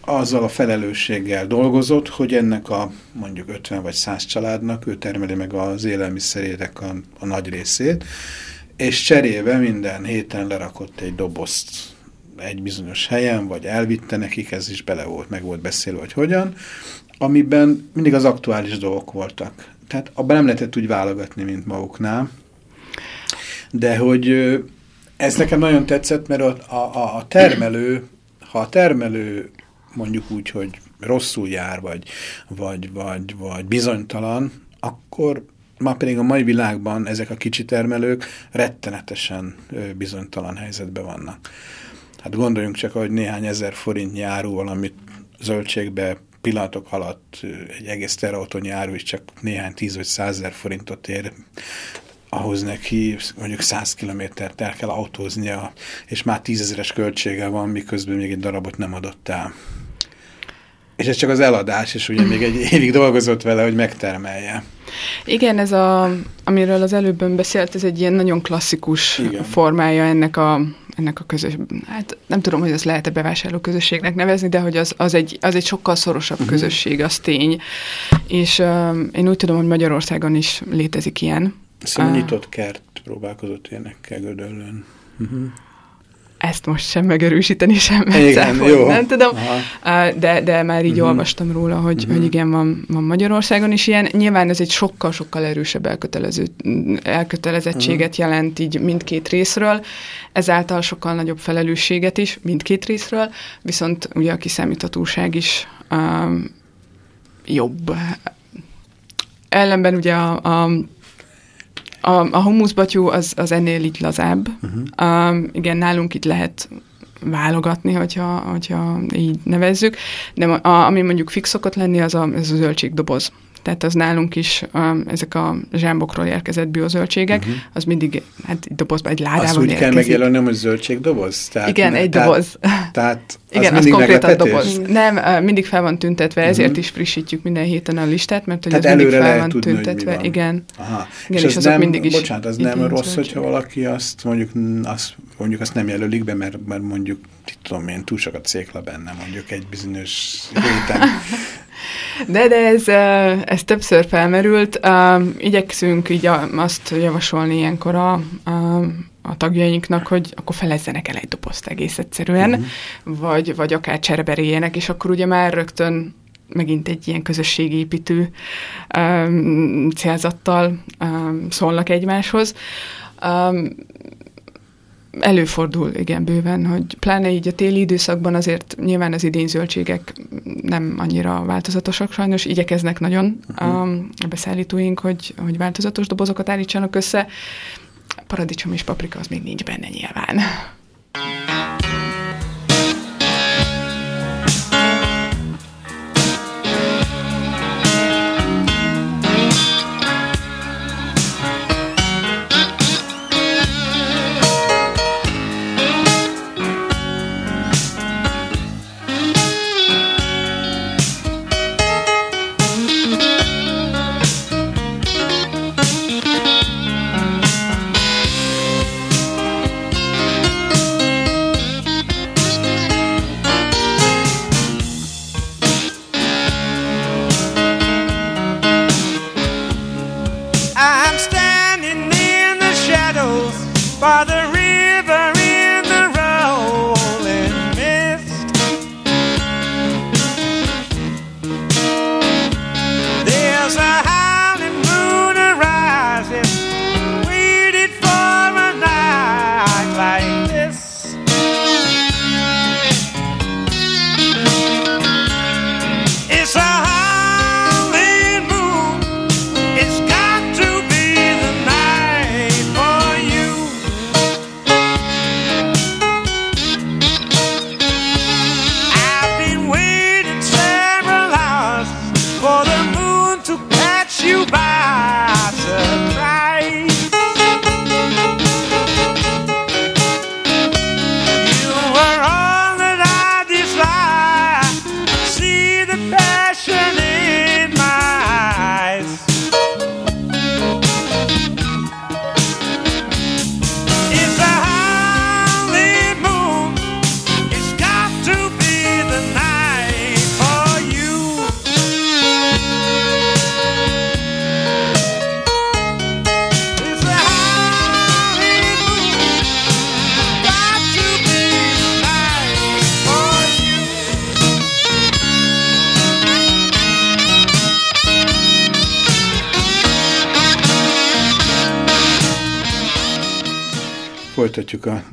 azzal a felelősséggel dolgozott, hogy ennek a mondjuk 50 vagy 100 családnak ő termeli meg az élelmiszerének a, a nagy részét, és cserébe minden héten lerakott egy dobozt egy bizonyos helyen, vagy elvitte nekik, ez is bele volt, meg volt beszélve, hogy hogyan, amiben mindig az aktuális dolgok voltak. Tehát abban nem lehetett úgy válogatni, mint maguknál, de hogy ez nekem nagyon tetszett, mert a, a, a termelő, ha a termelő mondjuk úgy, hogy rosszul jár, vagy, vagy, vagy, vagy bizonytalan, akkor ma pedig a mai világban ezek a kicsi termelők rettenetesen bizonytalan helyzetben vannak. Hát gondoljunk csak, hogy néhány ezer forintnyi áru valamit zöldségbe pillanatok alatt egy egész terautónyi áru is csak néhány tíz vagy százezer forintot ér, ahhoz neki mondjuk 100 kilométert el kell autóznia, és már tízezeres költsége van, miközben még egy darabot nem adott el. És ez csak az eladás, és ugye még egy [laughs] évig dolgozott vele, hogy megtermelje. Igen, ez a, amiről az előbb ön beszélt, ez egy ilyen nagyon klasszikus. Igen. formája ennek a, ennek a közös, hát nem tudom, hogy ezt lehet-e bevásárló közösségnek nevezni, de hogy az, az, egy, az egy sokkal szorosabb uh-huh. közösség, az tény. És um, én úgy tudom, hogy Magyarországon is létezik ilyen. Szóval Ah. nyitott kert próbálkozott ilyenekkel Gödöllön. Uh-huh. Ezt most sem megerősíteni, sem megcáfolni, jó. nem tudom, Aha. De, de már így Mhm. olvastam róla, hogy, hogy igen, van, van Magyarországon is ilyen. Nyilván ez egy sokkal-sokkal erősebb elkötelező, elkötelezettséget Mhm. jelent így mindkét részről, ezáltal sokkal nagyobb felelősséget is mindkét részről, viszont ugye a kiszámíthatóság is um, jobb. Ellenben ugye a, a a, a humuszbatyú az, az ennél így lazább. Uh-huh. Um, igen, nálunk itt lehet válogatni, hogyha, hogyha így nevezzük, de a, ami mondjuk fix szokott lenni, az a, ez a zöldségdoboz. Tehát az nálunk is, um, ezek a zsámbokról érkezett biozöldségek, uh-huh. az mindig, hát egy dobozban, egy ládában Azt úgy érkezik. kell megjelölnöm, hogy zöldségdoboz? Tehát, Igen, ne- egy tehát, doboz. Tehát Igen, az, mindig konkrétan doboz. Nem, mindig fel van tüntetve, ezért is frissítjük minden héten a listát, mert hogy Tehát az mindig fel van tudni, tüntetve. Igen. Aha. Igen, és, és az azok nem, mindig is bocsánat, az nem rossz, hogyha valaki azt mondjuk, azt, mondjuk azt nem jelölik be, mert, mert mondjuk, tudom én, túl sok a cékla benne, mondjuk egy bizonyos héten. [laughs] De, de ez, ez többször felmerült. Igyekszünk így azt javasolni ilyenkor a, a, a tagjainknak, hogy akkor felezzenek el egy dobozt egész egyszerűen, uh-huh. vagy, vagy akár csereberéljenek, és akkor ugye már rögtön megint egy ilyen közösségépítő um, célzattal um, szólnak egymáshoz. Um, Előfordul, igen, bőven, hogy pláne így a téli időszakban azért nyilván az idényzöldségek nem annyira változatosak sajnos, igyekeznek nagyon uh-huh. a beszállítóink, hogy, hogy változatos dobozokat állítsanak össze. Paradicsom és paprika az még nincs benne nyilván.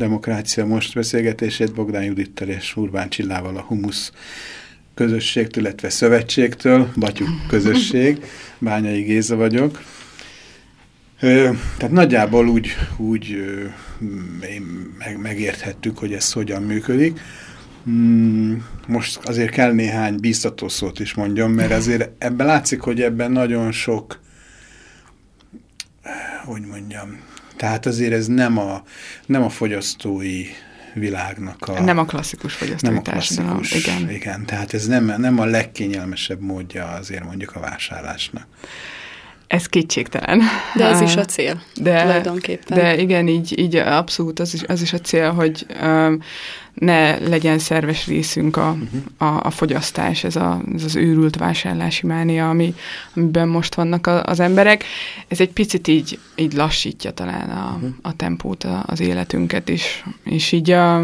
Demokrácia Most beszélgetését Bogdán Judittal és Urbán Csillával a Humusz közösségtől, illetve szövetségtől, Batyuk közösség, Bányai Géza vagyok. Ö, tehát nagyjából úgy, úgy meg, megérthettük, hogy ez hogyan működik. Mm, Most azért kell néhány bíztató szót is mondjam, mert azért ebben látszik, hogy ebben nagyon sok hogy mondjam, tehát azért ez nem a, nem a fogyasztói világnak a... Nem a klasszikus fogyasztói nem a klasszikus, Igen. igen, tehát ez nem, nem a legkényelmesebb módja azért mondjuk a vásárlásnak. Ez kétségtelen. De ez is a [laughs] cél, de, tulajdonképpen. De igen, így, így abszolút az is, az is a cél, hogy um, ne legyen szerves részünk a, a, a fogyasztás, ez, a, ez az őrült vásárlási mánia, ami, amiben most vannak a, az emberek. Ez egy picit így, így lassítja talán a, a tempót, a, az életünket is, és így a,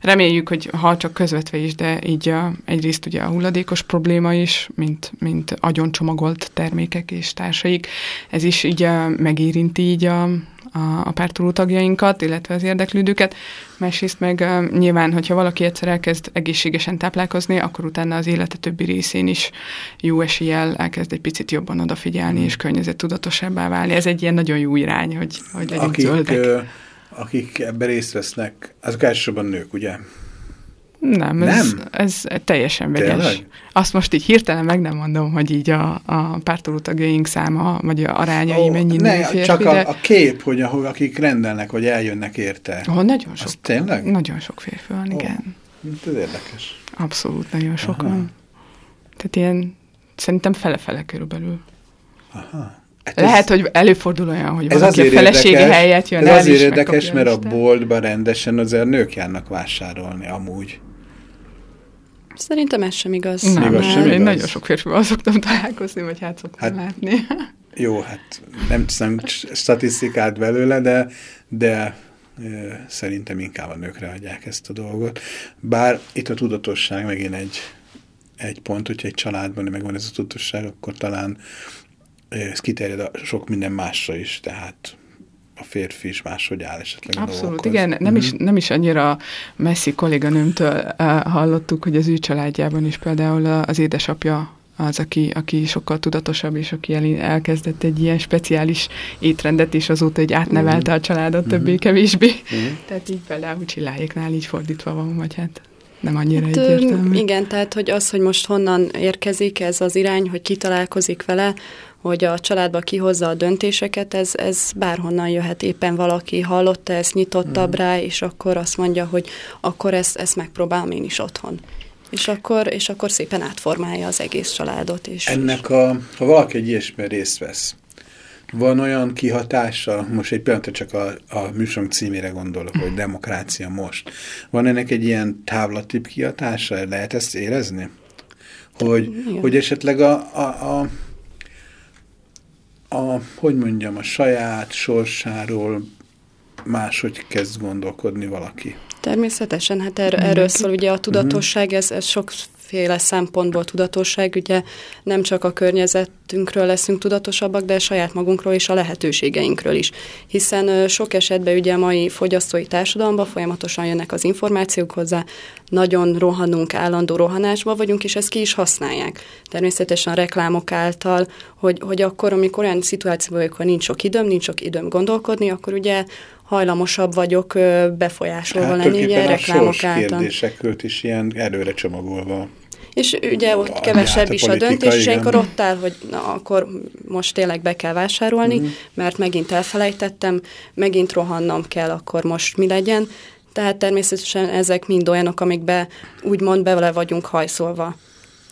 reméljük, hogy ha csak közvetve is, de így a, egyrészt ugye a hulladékos probléma is, mint, mint agyoncsomagolt termékek és társaik, ez is így a, megérinti így a, a, a pártoló tagjainkat, illetve az érdeklődőket. Másrészt meg uh, nyilván, hogyha valaki egyszer elkezd egészségesen táplálkozni, akkor utána az élete többi részén is jó eséllyel elkezd egy picit jobban odafigyelni, és környezettudatosabbá válni. Ez egy ilyen nagyon jó irány, hogy, hogy legyünk Akik, zöldek. Akik ebben részt vesznek, azok elsősorban nők, ugye? Nem, ez, Nem? ez teljesen vegyes. Tényleg? Azt most így hirtelen meg nem mondom, hogy így a, a pártoló tagjaink száma, vagy a arányai Ó, mennyi nő ne, férfi, csak de a, a kép, hogy ahol, akik rendelnek, vagy eljönnek érte. ahol nagyon sok, Az tényleg? nagyon sok férfi van, igen. Hát Ez érdekes. Abszolút nagyon sok Aha. van. Tehát ilyen, szerintem fele-fele körülbelül. Aha. Hát Lehet, hogy előfordul olyan, hogy ez valaki a azért felesége érdekes, helyett jön ez el, azért érdekes, mert a boltban rendesen azért nők járnak vásárolni, amúgy. Szerintem ez sem igaz. Nem, Igaz, nem, sem én igaz. nagyon sok férfival szoktam találkozni, vagy hát szoktam Hát- látni. [laughs] Jó, hát nem tudom statisztikát belőle, de, de ö, szerintem inkább a nőkre adják ezt a dolgot. Bár itt a tudatosság megint egy, egy pont, hogyha egy családban megvan ez a tudatosság, akkor talán ez kiterjed a sok minden másra is, tehát a férfi is máshogy áll esetleg a Abszolút, dolgokhoz. igen. Nem, Mhm. is, nem is annyira messzi kolléganőmtől uh, hallottuk, hogy az ő családjában is például a- az édesapja az, aki, aki sokkal tudatosabb, és aki el, elkezdett egy ilyen speciális étrendet, és azóta egy átnevelte a családot többé-kevésbé. Mhm. Tehát így például Csilláéknál így fordítva van, vagy hát nem annyira Hát, egyértelmű. igen, tehát hogy az, hogy most honnan érkezik ez az irány, hogy ki találkozik vele, hogy a családba kihozza a döntéseket, ez, ez bárhonnan jöhet. Éppen valaki hallotta ezt, nyitottabb Mhm. rá, és akkor azt mondja, hogy akkor ezt, ezt megpróbálom én is otthon. És akkor, és akkor szépen átformálja az egész családot. És, Ennek a, ha valaki egy ilyesmiben részt vesz, van olyan kihatása, most egy pillanatra csak a, a műsorunk címére gondolok, hogy demokrácia most. Van ennek egy ilyen távlatibb kihatása? Lehet ezt érezni? Hogy, Igen. hogy esetleg a, a, a, a, hogy mondjam, a saját sorsáról máshogy kezd gondolkodni valaki. Természetesen, hát er, erről szól ugye a tudatosság, ez, ez sokféle szempontból tudatosság, ugye nem csak a környezetünkről leszünk tudatosabbak, de saját magunkról és a lehetőségeinkről is. Hiszen sok esetben ugye a mai fogyasztói társadalomban folyamatosan jönnek az információk hozzá, nagyon rohanunk, állandó rohanásba vagyunk, és ezt ki is használják. Természetesen a reklámok által, hogy, hogy akkor, amikor olyan szituációban vagyok, hogy nincs sok időm, nincs sok időm gondolkodni, akkor ugye hajlamosabb vagyok befolyásolva hát, lenni, ugye reklámok által. kérdésekről is ilyen erőre csomagolva. És ugye ott Adja kevesebb át a is a döntés, és igen. ilyenkor ott áll, hogy na, akkor most tényleg be kell vásárolni, Mhm. mert megint elfelejtettem, megint rohannom kell, akkor most mi legyen. Tehát természetesen ezek mind olyanok, amikbe úgymond bele vagyunk hajszolva.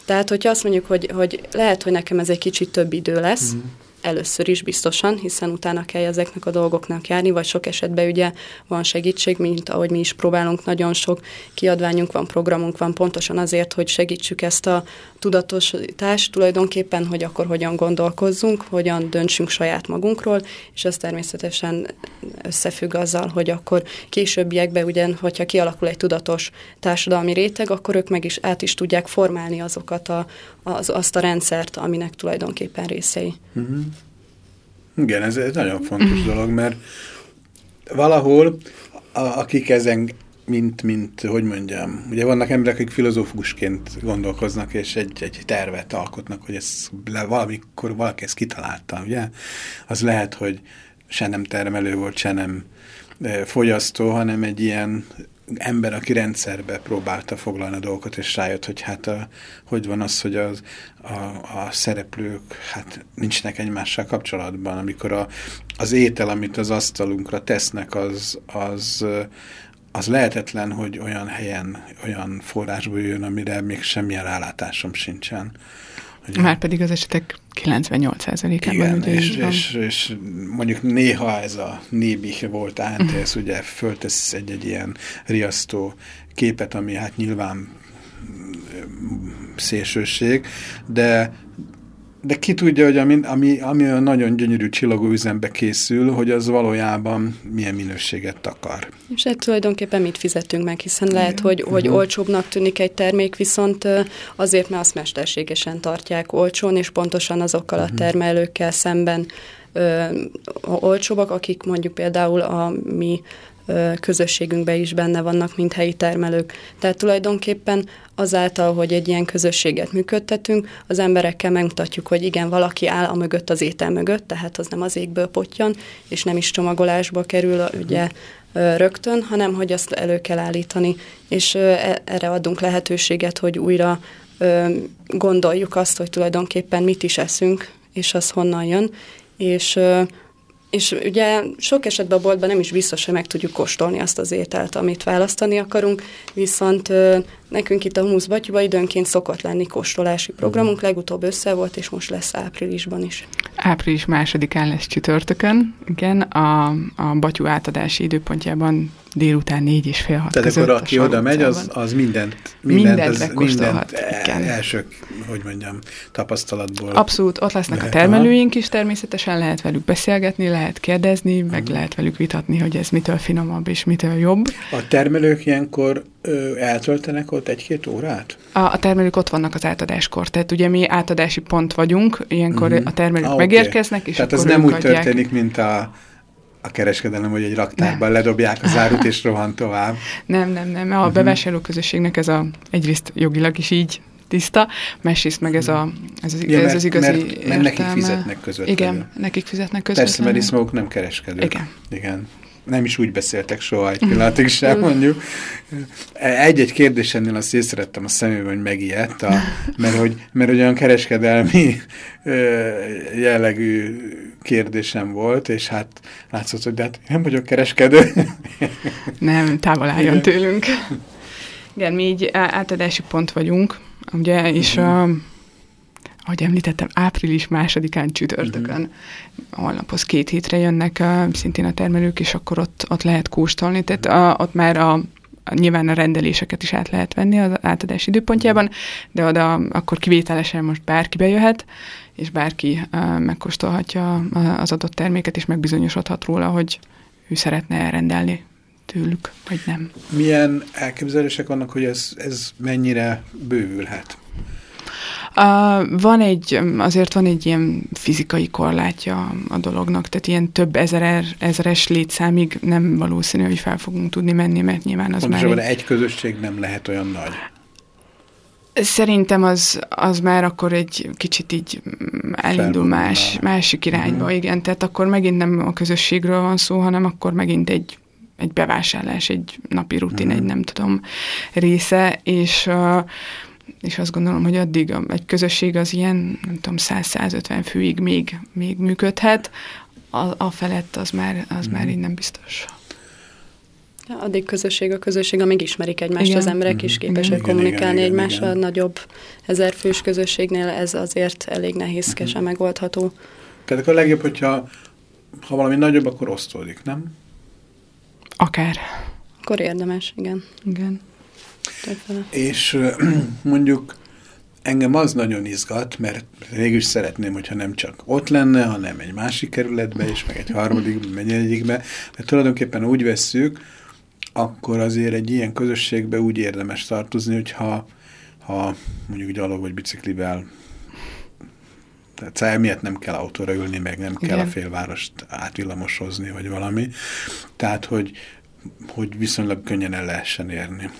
Tehát, hogyha azt mondjuk, hogy, hogy lehet, hogy nekem ez egy kicsit több idő lesz, Mhm. Először is biztosan, hiszen utána kell ezeknek a dolgoknak járni, vagy sok esetben ugye van segítség, mint ahogy mi is próbálunk, nagyon sok kiadványunk van, programunk van, pontosan azért, hogy segítsük ezt a tudatosítást tulajdonképpen, hogy akkor hogyan gondolkozzunk, hogyan döntsünk saját magunkról, és ez természetesen összefügg azzal, hogy akkor későbbiekben ugyan, hogyha kialakul egy tudatos társadalmi réteg, akkor ők meg is át is tudják formálni azokat a, az, azt a rendszert, aminek tulajdonképpen részei. Igen, ez egy nagyon fontos [clears throat] dolog, mert valahol, a, akik ezen, mint, mint, hogy mondjam, ugye vannak emberek, akik filozófusként gondolkoznak, és egy, egy tervet alkotnak, hogy ez le, valamikor valaki ezt kitalálta, ugye? Az lehet, hogy se nem termelő volt, se nem fogyasztó, hanem egy ilyen ember, aki rendszerbe próbálta foglalni a dolgokat, és rájött, hogy hát a, hogy van az, hogy az, a, a szereplők hát nincsnek egymással kapcsolatban, amikor a, az étel, amit az asztalunkra tesznek, az, az, az lehetetlen, hogy olyan helyen, olyan forrásból jön, amire még semmilyen rálátásom sincsen. Ugye? Már pedig az esetek 98%-ában Igen, ugye és, és, és mondjuk néha ez a nébih volt ez ugye föltesz egy-egy ilyen riasztó képet, ami hát nyilván szélsőség, de de ki tudja, hogy ami, ami, ami olyan nagyon gyönyörű csillagó üzembe készül, hogy az valójában milyen minőséget takar. És egy tulajdonképpen mit fizetünk meg, hiszen lehet, hogy, hogy olcsóbbnak tűnik egy termék, viszont azért, mert azt mesterségesen tartják olcsón, és pontosan azokkal a termelőkkel szemben ö, olcsóbbak, akik mondjuk például a mi közösségünkben is benne vannak, mint helyi termelők. Tehát tulajdonképpen azáltal, hogy egy ilyen közösséget működtetünk, az emberekkel megmutatjuk, hogy igen, valaki áll a mögött az étel mögött, tehát az nem az égből potyan, és nem is csomagolásba kerül ugye ö, rögtön, hanem hogy azt elő kell állítani, és e- erre adunk lehetőséget, hogy újra gondoljuk azt, hogy tulajdonképpen mit is eszünk, és az honnan jön, és és ugye sok esetben a boltban nem is biztos, hogy meg tudjuk kóstolni azt az ételt, amit választani akarunk, viszont nekünk itt a Humusz Batyuba időnként szokott lenni kóstolási programunk, legutóbb össze volt, és most lesz áprilisban is. Április másodikán lesz csütörtökön, igen, a, a Batyú átadási időpontjában délután négy és fél hat Tehát között. akkor a aki oda megy, az, az mindent, Mindent mindent, az, mindent igen. első, hogy mondjam, tapasztalatból. Abszolút, ott lesznek a Lehet, termelőink is, természetesen lehet velük beszélgetni, lehet kérdezni, Mhm. meg lehet velük vitatni, hogy ez mitől finomabb és mitől jobb. A termelők ilyenkor ö, eltöltenek ott egy-két órát? A, a termelők ott vannak az átadáskor, tehát ugye mi átadási pont vagyunk, ilyenkor Mhm. a termelők Ah, megérkeznek, oké. és Tehát ez nem úgy adják. történik, mint a, a kereskedelem, hogy egy raktárban ledobják az árut, és [laughs] rohan tovább. Nem, nem, nem. A bevásárló közösségnek ez a egyrészt jogilag is így tiszta, másrészt meg ez, a, ez, az, Ja, ez mert- az igazi mert- mert nekik fizetnek közvetlenül. Igen, nekik fizetnek közvetlenül. Persze, mert hisz maguk nem kereskedők. Igen. Igen. Nem is úgy beszéltek soha egy [laughs] pillanatig sem, mondjuk. Egy-egy kérdés ennél azt észrevettem a szemében, hogy megijedt, a, mert, hogy, mert hogy olyan kereskedelmi jellegű kérdésem volt, és hát látszott, hogy de hát nem vagyok kereskedő. [laughs] Nem, távol álljon tőlünk. Igen, mi így átadási pont vagyunk, ugye, és a, ahogy említettem, április másodikán csütörtökön Mhm. holnaphoz két hétre jönnek a, szintén a termelők, és akkor ott, ott lehet kóstolni, tehát a, ott már a, nyilván a rendeléseket is át lehet venni az átadás időpontjában, de oda akkor kivételesen most bárki bejöhet, és bárki uh, megkóstolhatja az adott terméket, és megbizonyosodhat róla, hogy ő szeretne elrendelni tőlük, vagy nem. Milyen elképzelések vannak, hogy ez, ez mennyire bővülhet? Uh, van egy, azért van egy ilyen fizikai korlátja a dolognak, tehát ilyen több ezer, ezeres létszámig nem valószínű, hogy fel fogunk tudni menni, mert nyilván az már Pontosabban egy, egy közösség nem lehet olyan nagy. Szerintem az, az már akkor egy kicsit így mm, elindul más, másik irányba, Mhm. igen. Tehát akkor megint nem a közösségről van szó, hanem akkor megint egy, egy bevásárlás, egy napi rutin, Mhm. egy nem tudom része, és, uh, és azt gondolom, hogy addig a- egy közösség az ilyen, nem tudom, 100-150 főig még, még működhet, a, a felett az már, az Mhm. már így nem biztos. Ja, addig közösség a közösség, amíg ismerik egymást Igen. az emberek, és Mhm. képesek Igen, kommunikálni igen, egymással. igen. Nagyobb ezerfős közösségnél ez azért elég nehézkesen Mhm. megoldható. Tehát akkor a legjobb, hogyha ha valami nagyobb, akkor osztódik, nem? Akár. Akkor érdemes, igen. Igen. Többfele. És [clears throat] mondjuk engem az nagyon izgat, mert mégis szeretném, hogyha nem csak ott lenne, hanem egy másik kerületbe is, meg egy harmadik, meg egyikbe. Mert tulajdonképpen úgy vesszük, akkor azért egy ilyen közösségbe úgy érdemes tartozni, hogyha ha mondjuk gyalog vagy biciklivel tehát szóval miatt nem kell autóra ülni, meg nem kell Igen. a félvárost átvillamosozni, vagy valami. Tehát, hogy, hogy viszonylag könnyen el lehessen érni.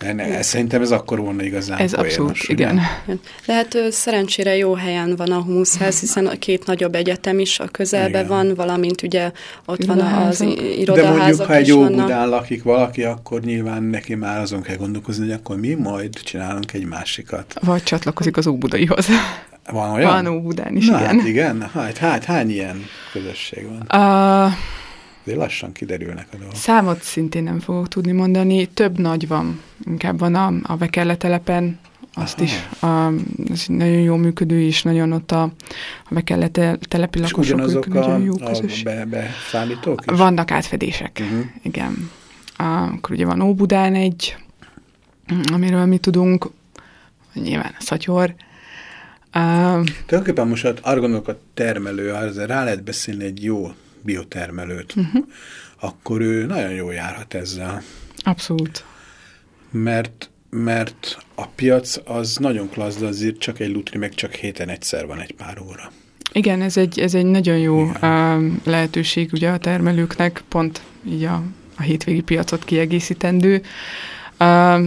De ne, szerintem ez akkor volna igazán Ez poénos, abszolút, ugye? igen. Ö, szerencsére jó helyen van a humuszház, hiszen a két nagyobb egyetem is a közelben Igen. van, valamint ugye ott van az Irodaházak. De mondjuk, ha egy. Óbudán lakik valaki, akkor nyilván neki már azon kell gondolkozni, hogy akkor mi majd csinálunk egy másikat. Vagy csatlakozik az Óbudaihoz. Van olyan? Van Óbudán is, Na, igen. Hát igen. Hát, hát hány ilyen közösség van? Uh, Azért lassan kiderülnek a dolgok. számot szintén nem fogok tudni mondani. Több nagy van. Inkább van a, a Vekerle telepen, azt Aha. is. A, ez nagyon jó működő, és nagyon ott a, a be kellett te- telepi És lakosok, ők ugyanazok a, nagyon jó a be, beszállítók is? Vannak átfedések, uh-huh. igen. A, akkor ugye van Óbudán egy, amiről mi tudunk, nyilván a Szatyor. Uh, Tulajdonképpen most arra gondolok, a termelő, az rá lehet beszélni egy jó biotermelőt, Mhm. uh-huh. akkor ő nagyon jól járhat ezzel. abszolút. Mert, mert a piac az nagyon klassz, de azért csak egy lutri, meg csak héten egyszer van egy pár óra. Igen, ez egy, ez egy nagyon jó uh, lehetőség ugye a termelőknek, pont így a, a hétvégi piacot kiegészítendő. Uh,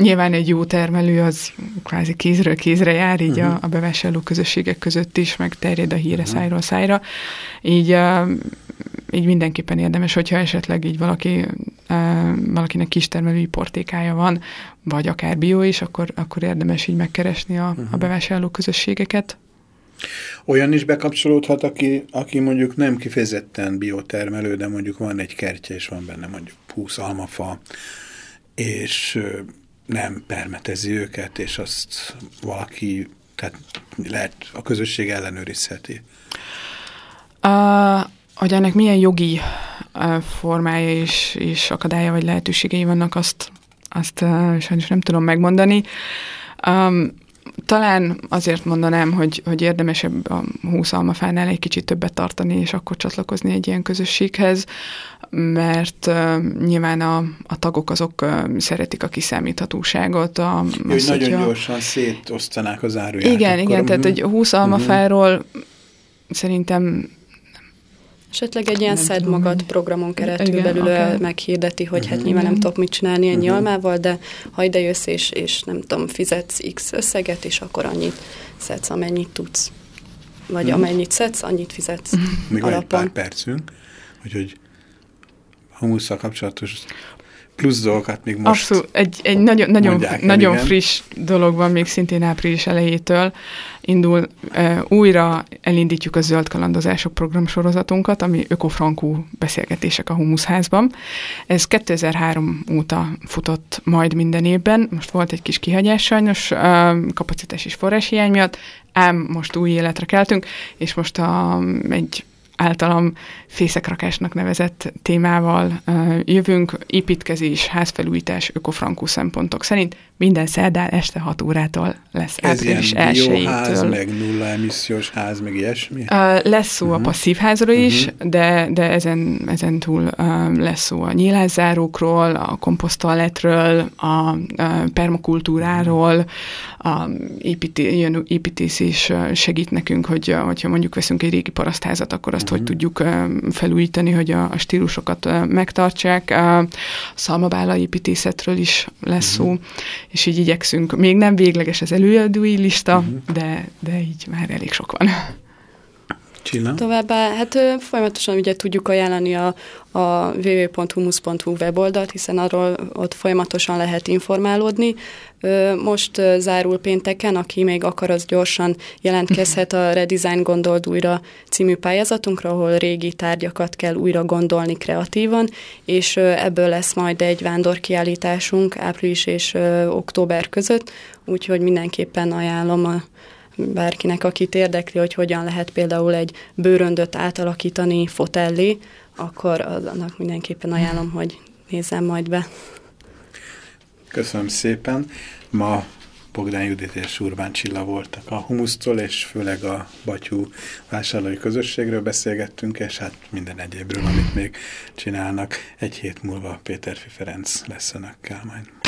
nyilván egy jó termelő az kvázi kézről kézre jár, így uh-huh. a, a bevásárló közösségek között is, meg terjed a híre uh-huh. szájról szájra. Így, uh, így mindenképpen érdemes, hogyha esetleg így valaki, uh, valakinek kistermelői portékája van, vagy akár bio is, akkor, akkor érdemes így megkeresni a, uh-huh. a bevásárló közösségeket. Olyan is bekapcsolódhat, aki, aki mondjuk nem kifejezetten biotermelő, de mondjuk van egy kertje, és van benne mondjuk 20 almafa, és nem permetezi őket, és azt valaki, tehát lehet, a közösség ellenőrizheti. Uh, hogy ennek milyen jogi formája és, és akadálya vagy lehetőségei vannak, azt, azt sajnos nem tudom megmondani. Um, talán azért mondanám, hogy, hogy érdemesebb a 20 almafánál egy kicsit többet tartani, és akkor csatlakozni egy ilyen közösséghez, mert uh, nyilván a, a tagok azok uh, szeretik a kiszámíthatóságot. A, Jó, hogy nagyon hogyha- gyorsan szétosztanák az áruját. Igen, akkor, igen, tehát mhm. egy 20 almafáról szerintem Esetleg egy ilyen Nem szed tudom, magad programon keresztül Igen, belül akár. meghirdeti, hogy hát Mhm. nyilván nem tudok mit csinálni ennyi Mhm. almával, de ha ide jössz és, és nem tudom, fizetsz X összeget, és akkor annyit szedsz, amennyit tudsz. Vagy Mhm. amennyit szedsz, annyit fizetsz Még van egy pár percünk, úgyhogy humusszal kapcsolatos plusz dolgokat még most Abszolút, egy, egy nagyon, nagyon, nagyon igen. friss dolog van még szintén április elejétől. Indul, uh, újra elindítjuk a zöld kalandozások programsorozatunkat, ami ökofrankú beszélgetések a humuszházban. Ez 2003 óta futott majd minden évben, most volt egy kis kihagyás sajnos, uh, kapacitás és forráshiány miatt, ám most új életre keltünk, és most a, egy általam fészekrakásnak nevezett témával jövünk. Építkezés, házfelújítás, ökofrankú szempontok szerint minden szerdán este 6 órától lesz ez április ilyen bioház, elsőjétől. meg nulla emissziós ház, meg ilyesmi. Uh, lesz szó uh-huh. a Mhm. passzív házról is, Mhm. uh-huh. de, de ezen, ezen túl uh, lesz szó a nyílászárókról, a komposztaletről, a, uh permakultúráról, a építé, jön építész is uh, segít nekünk, hogy uh, hogyha mondjuk veszünk egy régi parasztházat, akkor azt uh-huh. hogy tudjuk uh, felújítani, hogy a, a stílusokat uh, megtartsák. Uh, szalmabála építészetről is lesz uh-huh. szó, és így igyekszünk. Még nem végleges az előadói lista, uh-huh. de, de így már elég sok van. Csilla? Továbbá, hát folyamatosan ugye tudjuk ajánlani a, a www.humus.hu weboldalt, hiszen arról ott folyamatosan lehet informálódni. Most zárul pénteken, aki még akar, az gyorsan jelentkezhet a Redesign Gondold újra című pályázatunkra, ahol régi tárgyakat kell újra gondolni kreatívan, és ebből lesz majd egy vándorkiállításunk április és október között, úgyhogy mindenképpen ajánlom a bárkinek, akit érdekli, hogy hogyan lehet például egy bőröndöt átalakítani fotellé, akkor annak mindenképpen ajánlom, hogy nézzem majd be. Köszönöm szépen. Ma Bogdán Judit és Urbán Csilla voltak a Humusztól, és főleg a Batyú vásárlói közösségről beszélgettünk, és hát minden egyébről, amit még csinálnak. Egy hét múlva Péter Ferenc lesz önökkel majd.